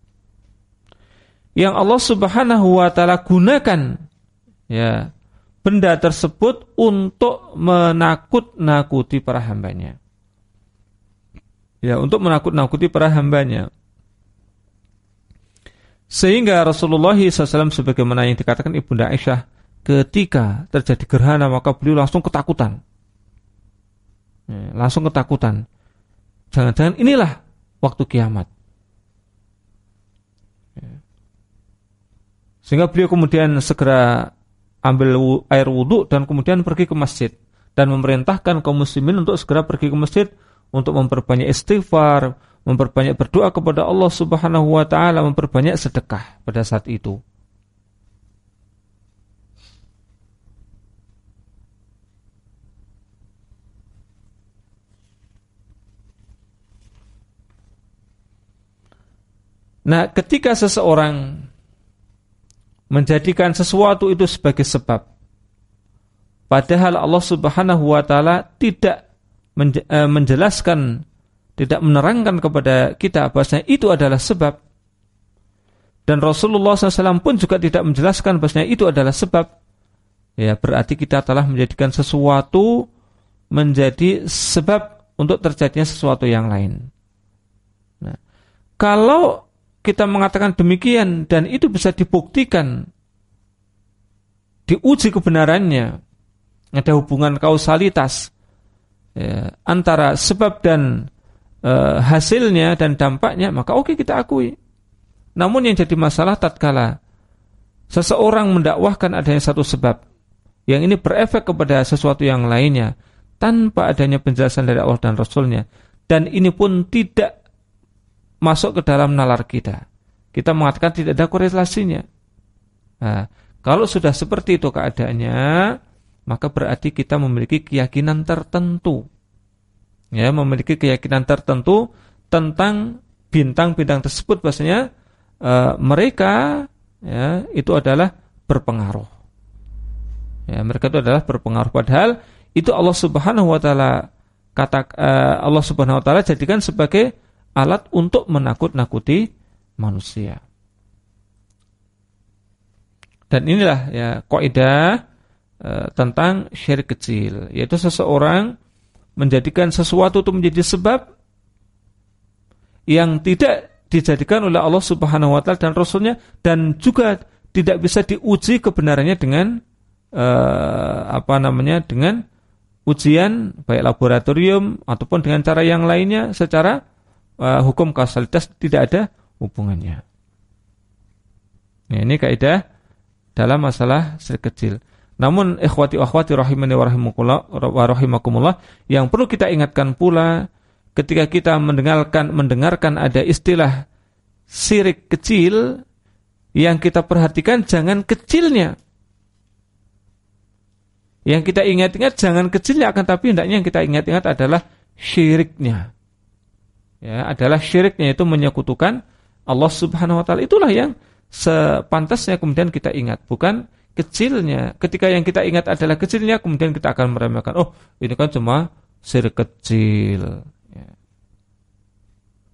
Yang Allah Subhanahu wa taala gunakan ya benda tersebut untuk menakut-nakuti para hambanya. Ya, untuk menakut-nakuti para hambanya. Sehingga Rasulullah SAW sebagaimana yang dikatakan Ibunda Aisyah ketika terjadi gerhana maka beliau langsung ketakutan. Ya, langsung ketakutan. Jangan-jangan inilah waktu kiamat. Sehingga beliau kemudian segera ambil air wudhu dan kemudian pergi ke masjid dan memerintahkan kaum muslimin untuk segera pergi ke masjid untuk memperbanyak istighfar, memperbanyak berdoa kepada Allah Subhanahu wa taala, memperbanyak sedekah pada saat itu. Nah, ketika seseorang menjadikan sesuatu itu sebagai sebab, padahal Allah Subhanahu wa taala tidak eh, menjelaskan, tidak menerangkan kepada kita bahwasanya itu adalah sebab. Dan Rasulullah SAW pun juga tidak menjelaskan bahwasanya itu adalah sebab. Ya, berarti kita telah menjadikan sesuatu menjadi sebab untuk terjadinya sesuatu yang lain. Nah, kalau kita mengatakan demikian dan itu bisa dibuktikan diuji kebenarannya. Ada hubungan kausalitas ya, antara sebab dan e, hasilnya dan dampaknya maka oke kita akui. Namun yang jadi masalah tatkala seseorang mendakwahkan adanya satu sebab yang ini berefek kepada sesuatu yang lainnya tanpa adanya penjelasan dari Allah dan Rasulnya dan ini pun tidak masuk ke dalam nalar kita. Kita mengatakan tidak ada korelasinya. Nah, kalau sudah seperti itu keadaannya, maka berarti kita memiliki keyakinan tertentu. Ya, memiliki keyakinan tertentu tentang bintang-bintang tersebut bahasanya e, mereka ya itu adalah berpengaruh. Ya, mereka itu adalah berpengaruh padahal itu Allah Subhanahu wa taala kata e, Allah Subhanahu wa taala jadikan sebagai alat untuk menakut-nakuti manusia. Dan inilah ya kaidah e, tentang syirik kecil, yaitu seseorang menjadikan sesuatu itu menjadi sebab yang tidak dijadikan oleh Allah Subhanahu wa taala dan rasulnya dan juga tidak bisa diuji kebenarannya dengan e, apa namanya dengan ujian baik laboratorium ataupun dengan cara yang lainnya secara uh, hukum kausalitas tidak ada hubungannya. Nah, ini kaidah dalam masalah sekecil. Namun ikhwati akhwati rahimani wa rahimakumullah yang perlu kita ingatkan pula ketika kita mendengarkan mendengarkan ada istilah sirik kecil yang kita perhatikan jangan kecilnya. Yang kita ingat-ingat jangan kecilnya akan tapi hendaknya yang kita ingat-ingat adalah syiriknya ya adalah syiriknya itu menyekutukan Allah Subhanahu wa taala. Itulah yang sepantasnya kemudian kita ingat, bukan kecilnya. Ketika yang kita ingat adalah kecilnya, kemudian kita akan meremehkan. Oh, ini kan cuma syirik kecil. Ya.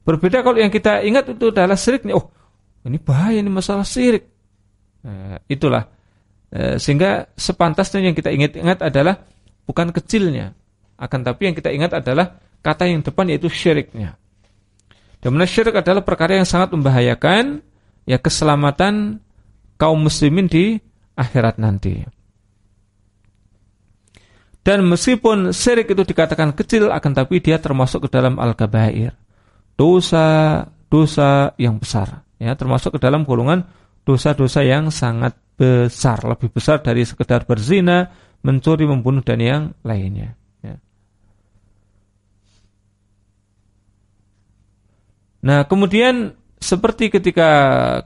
Berbeda kalau yang kita ingat itu adalah syiriknya. Oh, ini bahaya ini masalah syirik. Nah, itulah e, sehingga sepantasnya yang kita ingat-ingat adalah bukan kecilnya, akan tapi yang kita ingat adalah kata yang depan yaitu syiriknya. Dan syirik adalah perkara yang sangat membahayakan ya keselamatan kaum muslimin di akhirat nanti. Dan meskipun syirik itu dikatakan kecil akan tapi dia termasuk ke dalam al-kabair. Dosa dosa yang besar ya termasuk ke dalam golongan dosa-dosa yang sangat besar, lebih besar dari sekedar berzina, mencuri, membunuh dan yang lainnya. Ya. Nah, kemudian seperti ketika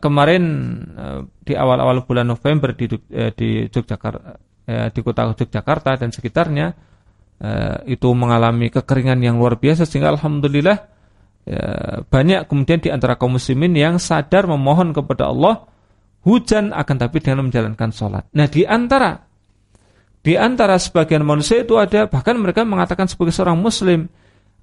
kemarin eh, di awal-awal bulan November di eh, di Yogyakarta eh, di kota Yogyakarta dan sekitarnya itu mengalami kekeringan yang luar biasa sehingga alhamdulillah banyak kemudian di antara kaum muslimin yang sadar memohon kepada Allah hujan akan tapi dengan menjalankan sholat. Nah di antara di antara sebagian manusia itu ada bahkan mereka mengatakan sebagai seorang muslim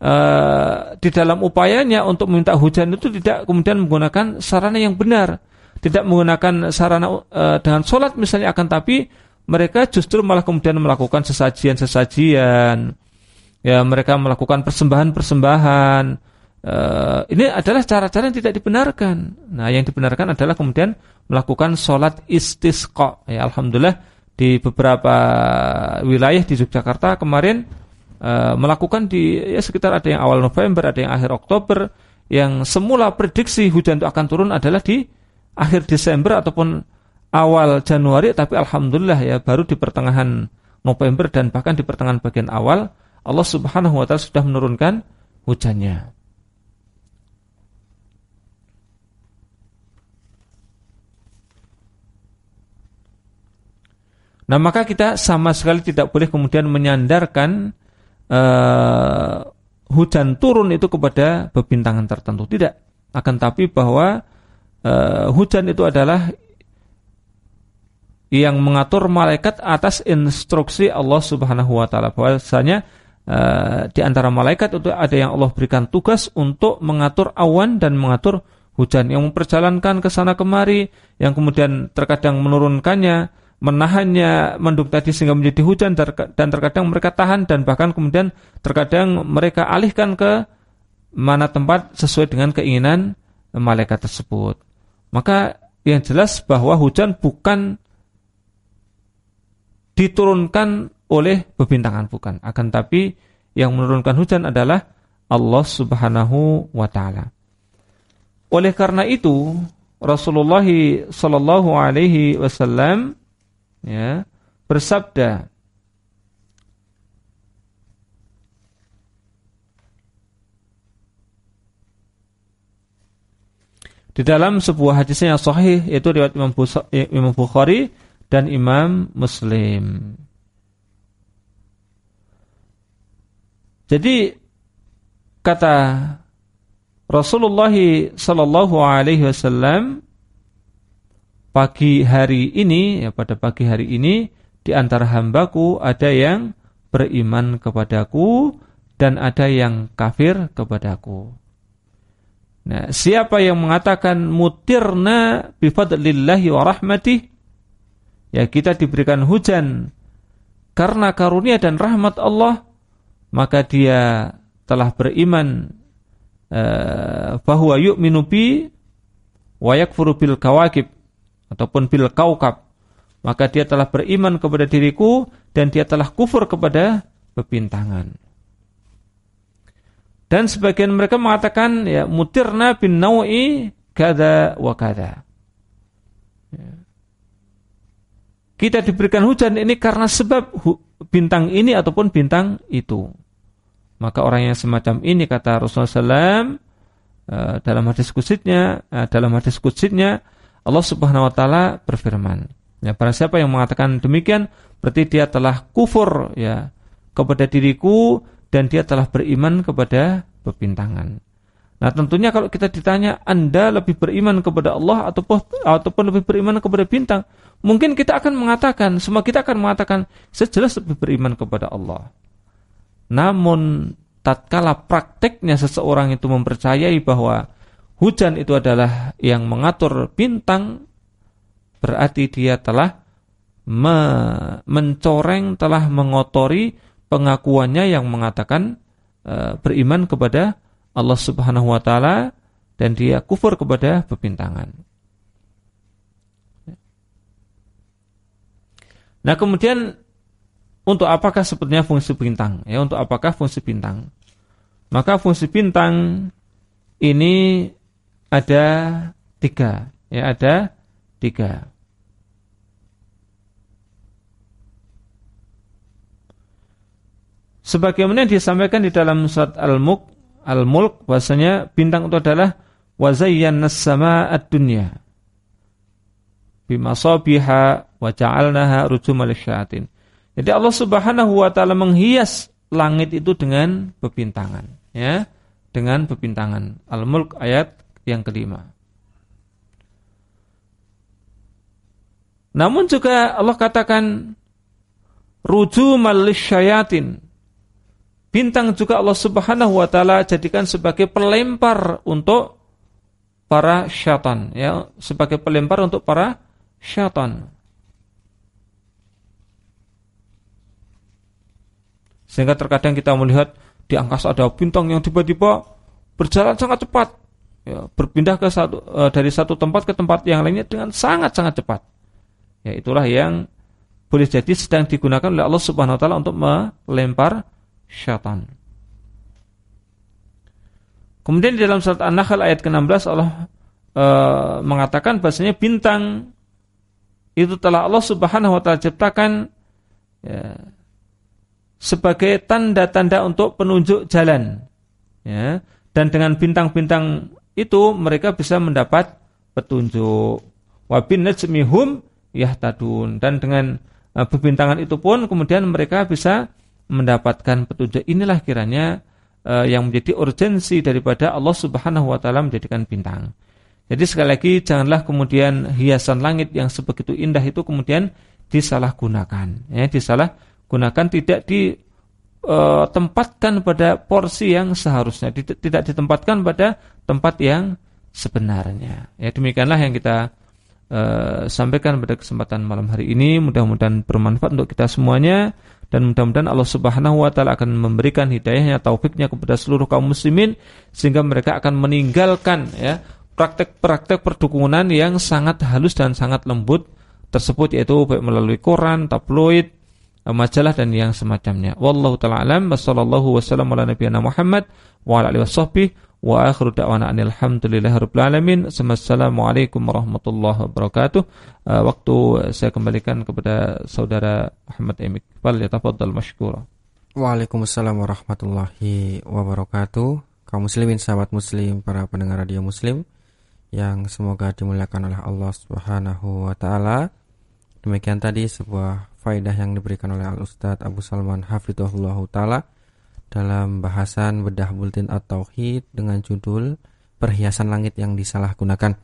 uh, di dalam upayanya untuk meminta hujan itu tidak kemudian menggunakan sarana yang benar, tidak menggunakan sarana uh, dengan sholat misalnya akan tapi mereka justru malah kemudian melakukan sesajian-sesajian, ya mereka melakukan persembahan-persembahan. Uh, ini adalah cara-cara yang tidak dibenarkan. Nah, yang dibenarkan adalah kemudian melakukan sholat istisqa. Ya, alhamdulillah di beberapa wilayah di Yogyakarta kemarin uh, melakukan di ya sekitar ada yang awal November, ada yang akhir Oktober, yang semula prediksi hujan itu akan turun adalah di akhir Desember ataupun awal Januari, tapi alhamdulillah ya baru di pertengahan November dan bahkan di pertengahan bagian awal Allah Subhanahu wa taala sudah menurunkan hujannya. Nah maka kita sama sekali tidak boleh kemudian menyandarkan uh, hujan turun itu kepada bebintangan tertentu. Tidak. Akan tapi bahwa uh, hujan itu adalah yang mengatur malaikat atas instruksi Allah Subhanahu wa taala. Bahwasanya uh, di antara malaikat itu ada yang Allah berikan tugas untuk mengatur awan dan mengatur hujan yang memperjalankan ke sana kemari, yang kemudian terkadang menurunkannya menahannya mendung tadi sehingga menjadi hujan dan terkadang mereka tahan dan bahkan kemudian terkadang mereka alihkan ke mana tempat sesuai dengan keinginan malaikat tersebut. Maka yang jelas bahwa hujan bukan diturunkan oleh bebintangan bukan, akan tapi yang menurunkan hujan adalah Allah Subhanahu wa taala. Oleh karena itu Rasulullah sallallahu alaihi wasallam ya, bersabda di dalam sebuah hadis yang sahih yaitu riwayat Imam Bukhari dan Imam Muslim. Jadi kata Rasulullah sallallahu alaihi wasallam pagi hari ini, ya pada pagi hari ini, di antara hambaku ada yang beriman kepadaku dan ada yang kafir kepadaku. Nah, siapa yang mengatakan mutirna bifadlillahi wa rahmatih, ya kita diberikan hujan karena karunia dan rahmat Allah, maka dia telah beriman uh, bahwa yu'minu bi wa yakfuru bil kawakib ataupun bil kaukab maka dia telah beriman kepada diriku dan dia telah kufur kepada pepintangan dan sebagian mereka mengatakan ya mutirna bin naui kada wa kada. Ya. kita diberikan hujan ini karena sebab bintang ini ataupun bintang itu. Maka orang yang semacam ini kata Rasulullah SAW eh, dalam hadis kutsitnya eh, dalam hadis kutsitnya Allah Subhanahu wa taala berfirman, ya para siapa yang mengatakan demikian berarti dia telah kufur ya kepada diriku dan dia telah beriman kepada pepintangan. Nah, tentunya kalau kita ditanya Anda lebih beriman kepada Allah ataupun ataupun lebih beriman kepada bintang, mungkin kita akan mengatakan, semua kita akan mengatakan sejelas lebih beriman kepada Allah. Namun tatkala prakteknya seseorang itu mempercayai bahwa hujan itu adalah yang mengatur bintang, berarti dia telah me mencoreng, telah mengotori pengakuannya yang mengatakan e, beriman kepada Allah Subhanahu wa taala dan dia kufur kepada pepintangan. Nah, kemudian untuk apakah sebetulnya fungsi bintang? Ya, untuk apakah fungsi bintang? Maka fungsi bintang ini ada tiga, ya ada tiga. Sebagaimana disampaikan di dalam surat Al-Mulk, Al-Mulk bahasanya bintang itu adalah wazayyannas sama'ad dunya bimasabiha wa ja'alnaha rujumal. Jadi Allah Subhanahu wa taala menghias langit itu dengan bebintangan, ya, dengan bebintangan. Al-Mulk ayat yang kelima. Namun juga Allah katakan rujumal syayatin Bintang juga Allah Subhanahu wa taala jadikan sebagai pelempar untuk para syaitan ya, sebagai pelempar untuk para syaitan. Sehingga terkadang kita melihat di angkasa ada bintang yang tiba-tiba berjalan sangat cepat, ya, berpindah ke satu e, dari satu tempat ke tempat yang lainnya dengan sangat-sangat cepat. Ya, itulah yang boleh jadi sedang digunakan oleh Allah Subhanahu wa taala untuk melempar syaitan. Kemudian di dalam surat An-Nahl ayat ke-16 Allah e, mengatakan bahasanya bintang itu telah Allah Subhanahu wa taala ciptakan ya, sebagai tanda-tanda untuk penunjuk jalan. Ya, dan dengan bintang-bintang itu mereka bisa mendapat petunjuk. Wa bin najmihum yahtadun dan dengan bebintangan itu pun kemudian mereka bisa mendapatkan petunjuk. Inilah kiranya uh, yang menjadi urgensi daripada Allah Subhanahu wa taala menjadikan bintang. Jadi sekali lagi janganlah kemudian hiasan langit yang sebegitu indah itu kemudian disalahgunakan. Ya, disalahgunakan tidak eh, pada porsi yang seharusnya, tidak ditempatkan pada tempat yang sebenarnya. Ya, demikianlah yang kita uh, sampaikan pada kesempatan malam hari ini. Mudah-mudahan bermanfaat untuk kita semuanya dan mudah-mudahan Allah Subhanahu wa taala akan memberikan hidayahnya taufiknya kepada seluruh kaum muslimin sehingga mereka akan meninggalkan ya praktek-praktek perdukunan yang sangat halus dan sangat lembut tersebut yaitu baik melalui koran, tabloid, majalah dan yang semacamnya. Wallahu taala alam sallallahu wasallam ala nabiyana Muhammad wa ala alihi washabbihi wa akhiru da'wana alhamdulillahirabbil alamin. Assalamualaikum warahmatullahi wabarakatuh. Uh, waktu saya kembalikan kepada saudara Muhammad Emik. Fal yatafaddal mashkura. Waalaikumsalam warahmatullahi wabarakatuh. Kaum muslimin sahabat muslim, para pendengar radio muslim yang semoga dimuliakan oleh Allah Subhanahu wa taala. Demikian tadi sebuah faidah yang diberikan oleh Al Ustadz Abu Salman Hafidhullah taala dalam bahasan bedah bulletin at-tauhid dengan judul perhiasan langit yang disalahgunakan.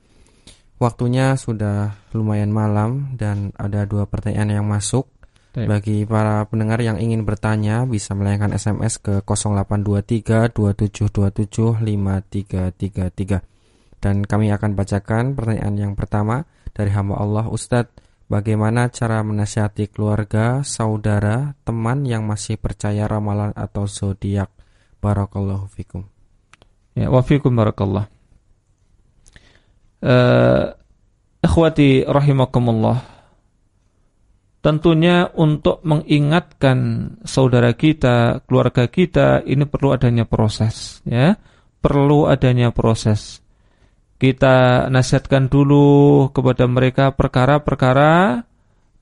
Waktunya sudah lumayan malam dan ada dua pertanyaan yang masuk. Bagi para pendengar yang ingin bertanya bisa melayangkan SMS ke 0823 2727 5333. Dan kami akan bacakan pertanyaan yang pertama dari hamba Allah Ustadz Bagaimana cara menasihati keluarga, saudara, teman yang masih percaya ramalan atau zodiak? Barakallahu fikum. Ya, wa fikum barakallah. Uh, ikhwati rahimakumullah. Tentunya untuk mengingatkan saudara kita, keluarga kita, ini perlu adanya proses, ya. Perlu adanya proses kita nasihatkan dulu kepada mereka perkara-perkara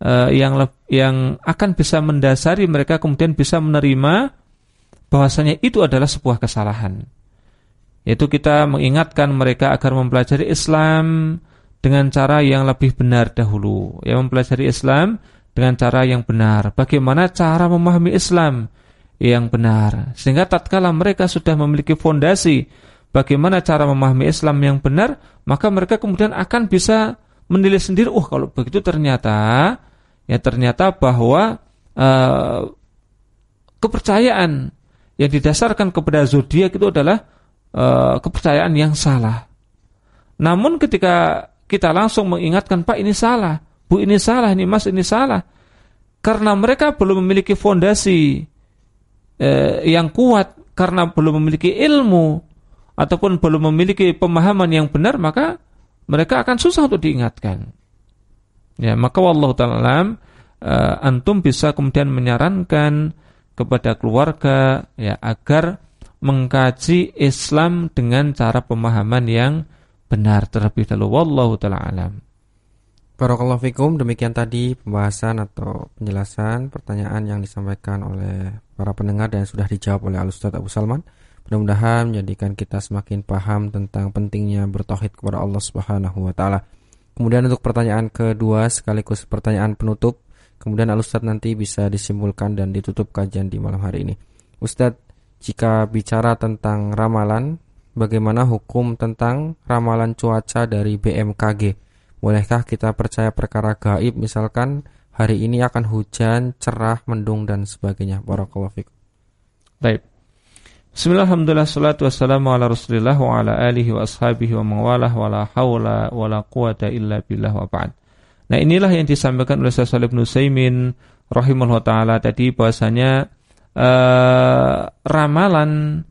uh, yang yang akan bisa mendasari mereka kemudian bisa menerima bahwasanya itu adalah sebuah kesalahan. Yaitu kita mengingatkan mereka agar mempelajari Islam dengan cara yang lebih benar dahulu. Ya mempelajari Islam dengan cara yang benar. Bagaimana cara memahami Islam yang benar. Sehingga tatkala mereka sudah memiliki fondasi bagaimana cara memahami Islam yang benar, maka mereka kemudian akan bisa menilai sendiri, oh kalau begitu ternyata ya ternyata bahwa uh, kepercayaan yang didasarkan kepada zodiak itu adalah uh, kepercayaan yang salah. Namun ketika kita langsung mengingatkan Pak ini salah, Bu ini salah, ini Mas ini salah, karena mereka belum memiliki fondasi uh, yang kuat, karena belum memiliki ilmu, ataupun belum memiliki pemahaman yang benar maka mereka akan susah untuk diingatkan. Ya, maka wallahu taala uh, antum bisa kemudian menyarankan kepada keluarga ya agar mengkaji Islam dengan cara pemahaman yang benar terlebih dahulu wallahu taala alam. Barakallahu fikum, demikian tadi pembahasan atau penjelasan pertanyaan yang disampaikan oleh para pendengar dan sudah dijawab oleh Al-Ustaz Abu Salman. Mudah-mudahan menjadikan kita semakin paham tentang pentingnya bertauhid kepada Allah Subhanahu wa taala. Kemudian untuk pertanyaan kedua sekaligus pertanyaan penutup, kemudian Al-Ustaz nanti bisa disimpulkan dan ditutup kajian di malam hari ini. Ustadz, jika bicara tentang ramalan, bagaimana hukum tentang ramalan cuaca dari BMKG? Bolehkah kita percaya perkara gaib misalkan hari ini akan hujan, cerah, mendung dan sebagainya. Barakallahu fikum. Baik. Bismillahirrahmanirrahim. Wa. Nah, inilah yang disampaikan oleh Syekh Shalih bin taala tadi bahwasanya uh, ramalan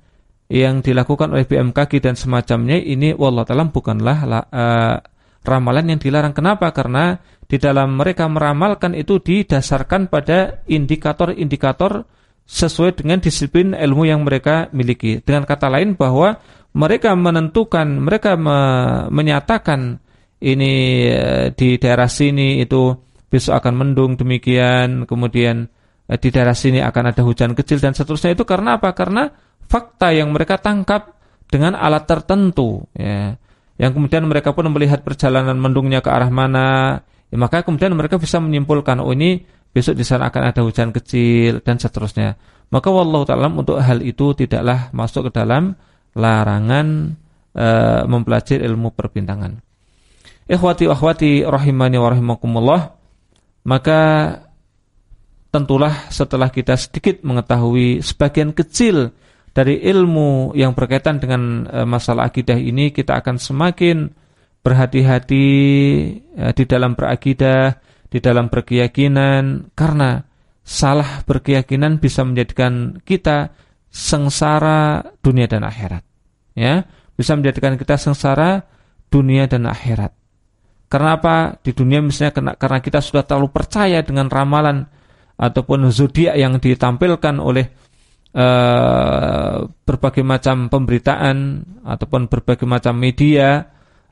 yang dilakukan oleh BMKG dan semacamnya ini wallah taala bukanlah uh, ramalan yang dilarang. Kenapa? Karena di dalam mereka meramalkan itu didasarkan pada indikator-indikator sesuai dengan disiplin ilmu yang mereka miliki. Dengan kata lain bahwa mereka menentukan, mereka me menyatakan ini eh, di daerah sini itu besok akan mendung demikian, kemudian eh, di daerah sini akan ada hujan kecil dan seterusnya itu karena apa? Karena fakta yang mereka tangkap dengan alat tertentu ya yang kemudian mereka pun melihat perjalanan mendungnya ke arah mana, ya, maka kemudian mereka bisa menyimpulkan oh ini besok di sana akan ada hujan kecil dan seterusnya. Maka wallahu taala untuk hal itu tidaklah masuk ke dalam larangan e, mempelajari ilmu perbintangan. Ikhwati akhwati rahimani wa rahimakumullah. Maka tentulah setelah kita sedikit mengetahui sebagian kecil dari ilmu yang berkaitan dengan e, masalah akidah ini kita akan semakin berhati-hati e, di dalam berakidah, di dalam berkeyakinan karena salah berkeyakinan bisa menjadikan kita sengsara dunia dan akhirat. Ya, bisa menjadikan kita sengsara dunia dan akhirat. Karena apa? Di dunia misalnya karena kita sudah terlalu percaya dengan ramalan ataupun zodiak yang ditampilkan oleh uh, berbagai macam pemberitaan ataupun berbagai macam media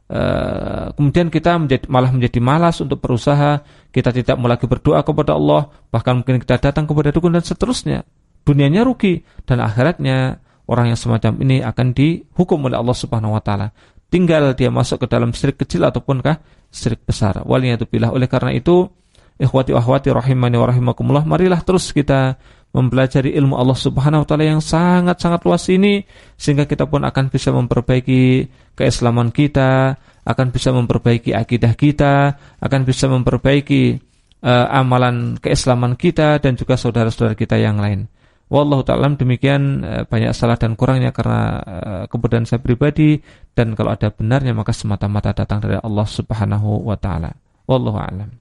uh, kemudian kita menjadi, malah menjadi malas untuk berusaha. Kita tidak mau lagi berdoa kepada Allah. Bahkan mungkin kita datang kepada dukun dan seterusnya. Dunianya rugi. Dan akhiratnya orang yang semacam ini akan dihukum oleh Allah Subhanahu wa taala. Tinggal dia masuk ke dalam syirik kecil ataupun syirik besar. Pilih oleh karena itu ikhwati akhwati rahimani wa rahimakumullah marilah terus kita mempelajari ilmu Allah Subhanahu wa taala yang sangat-sangat luas ini sehingga kita pun akan bisa memperbaiki keislaman kita, akan bisa memperbaiki akidah kita, akan bisa memperbaiki uh, amalan keislaman kita dan juga saudara-saudara kita yang lain. Wallahu ta'ala demikian uh, banyak salah dan kurangnya karena uh, kemudian saya pribadi dan kalau ada benarnya maka semata-mata datang dari Allah Subhanahu wa taala. Wallahu a'lam.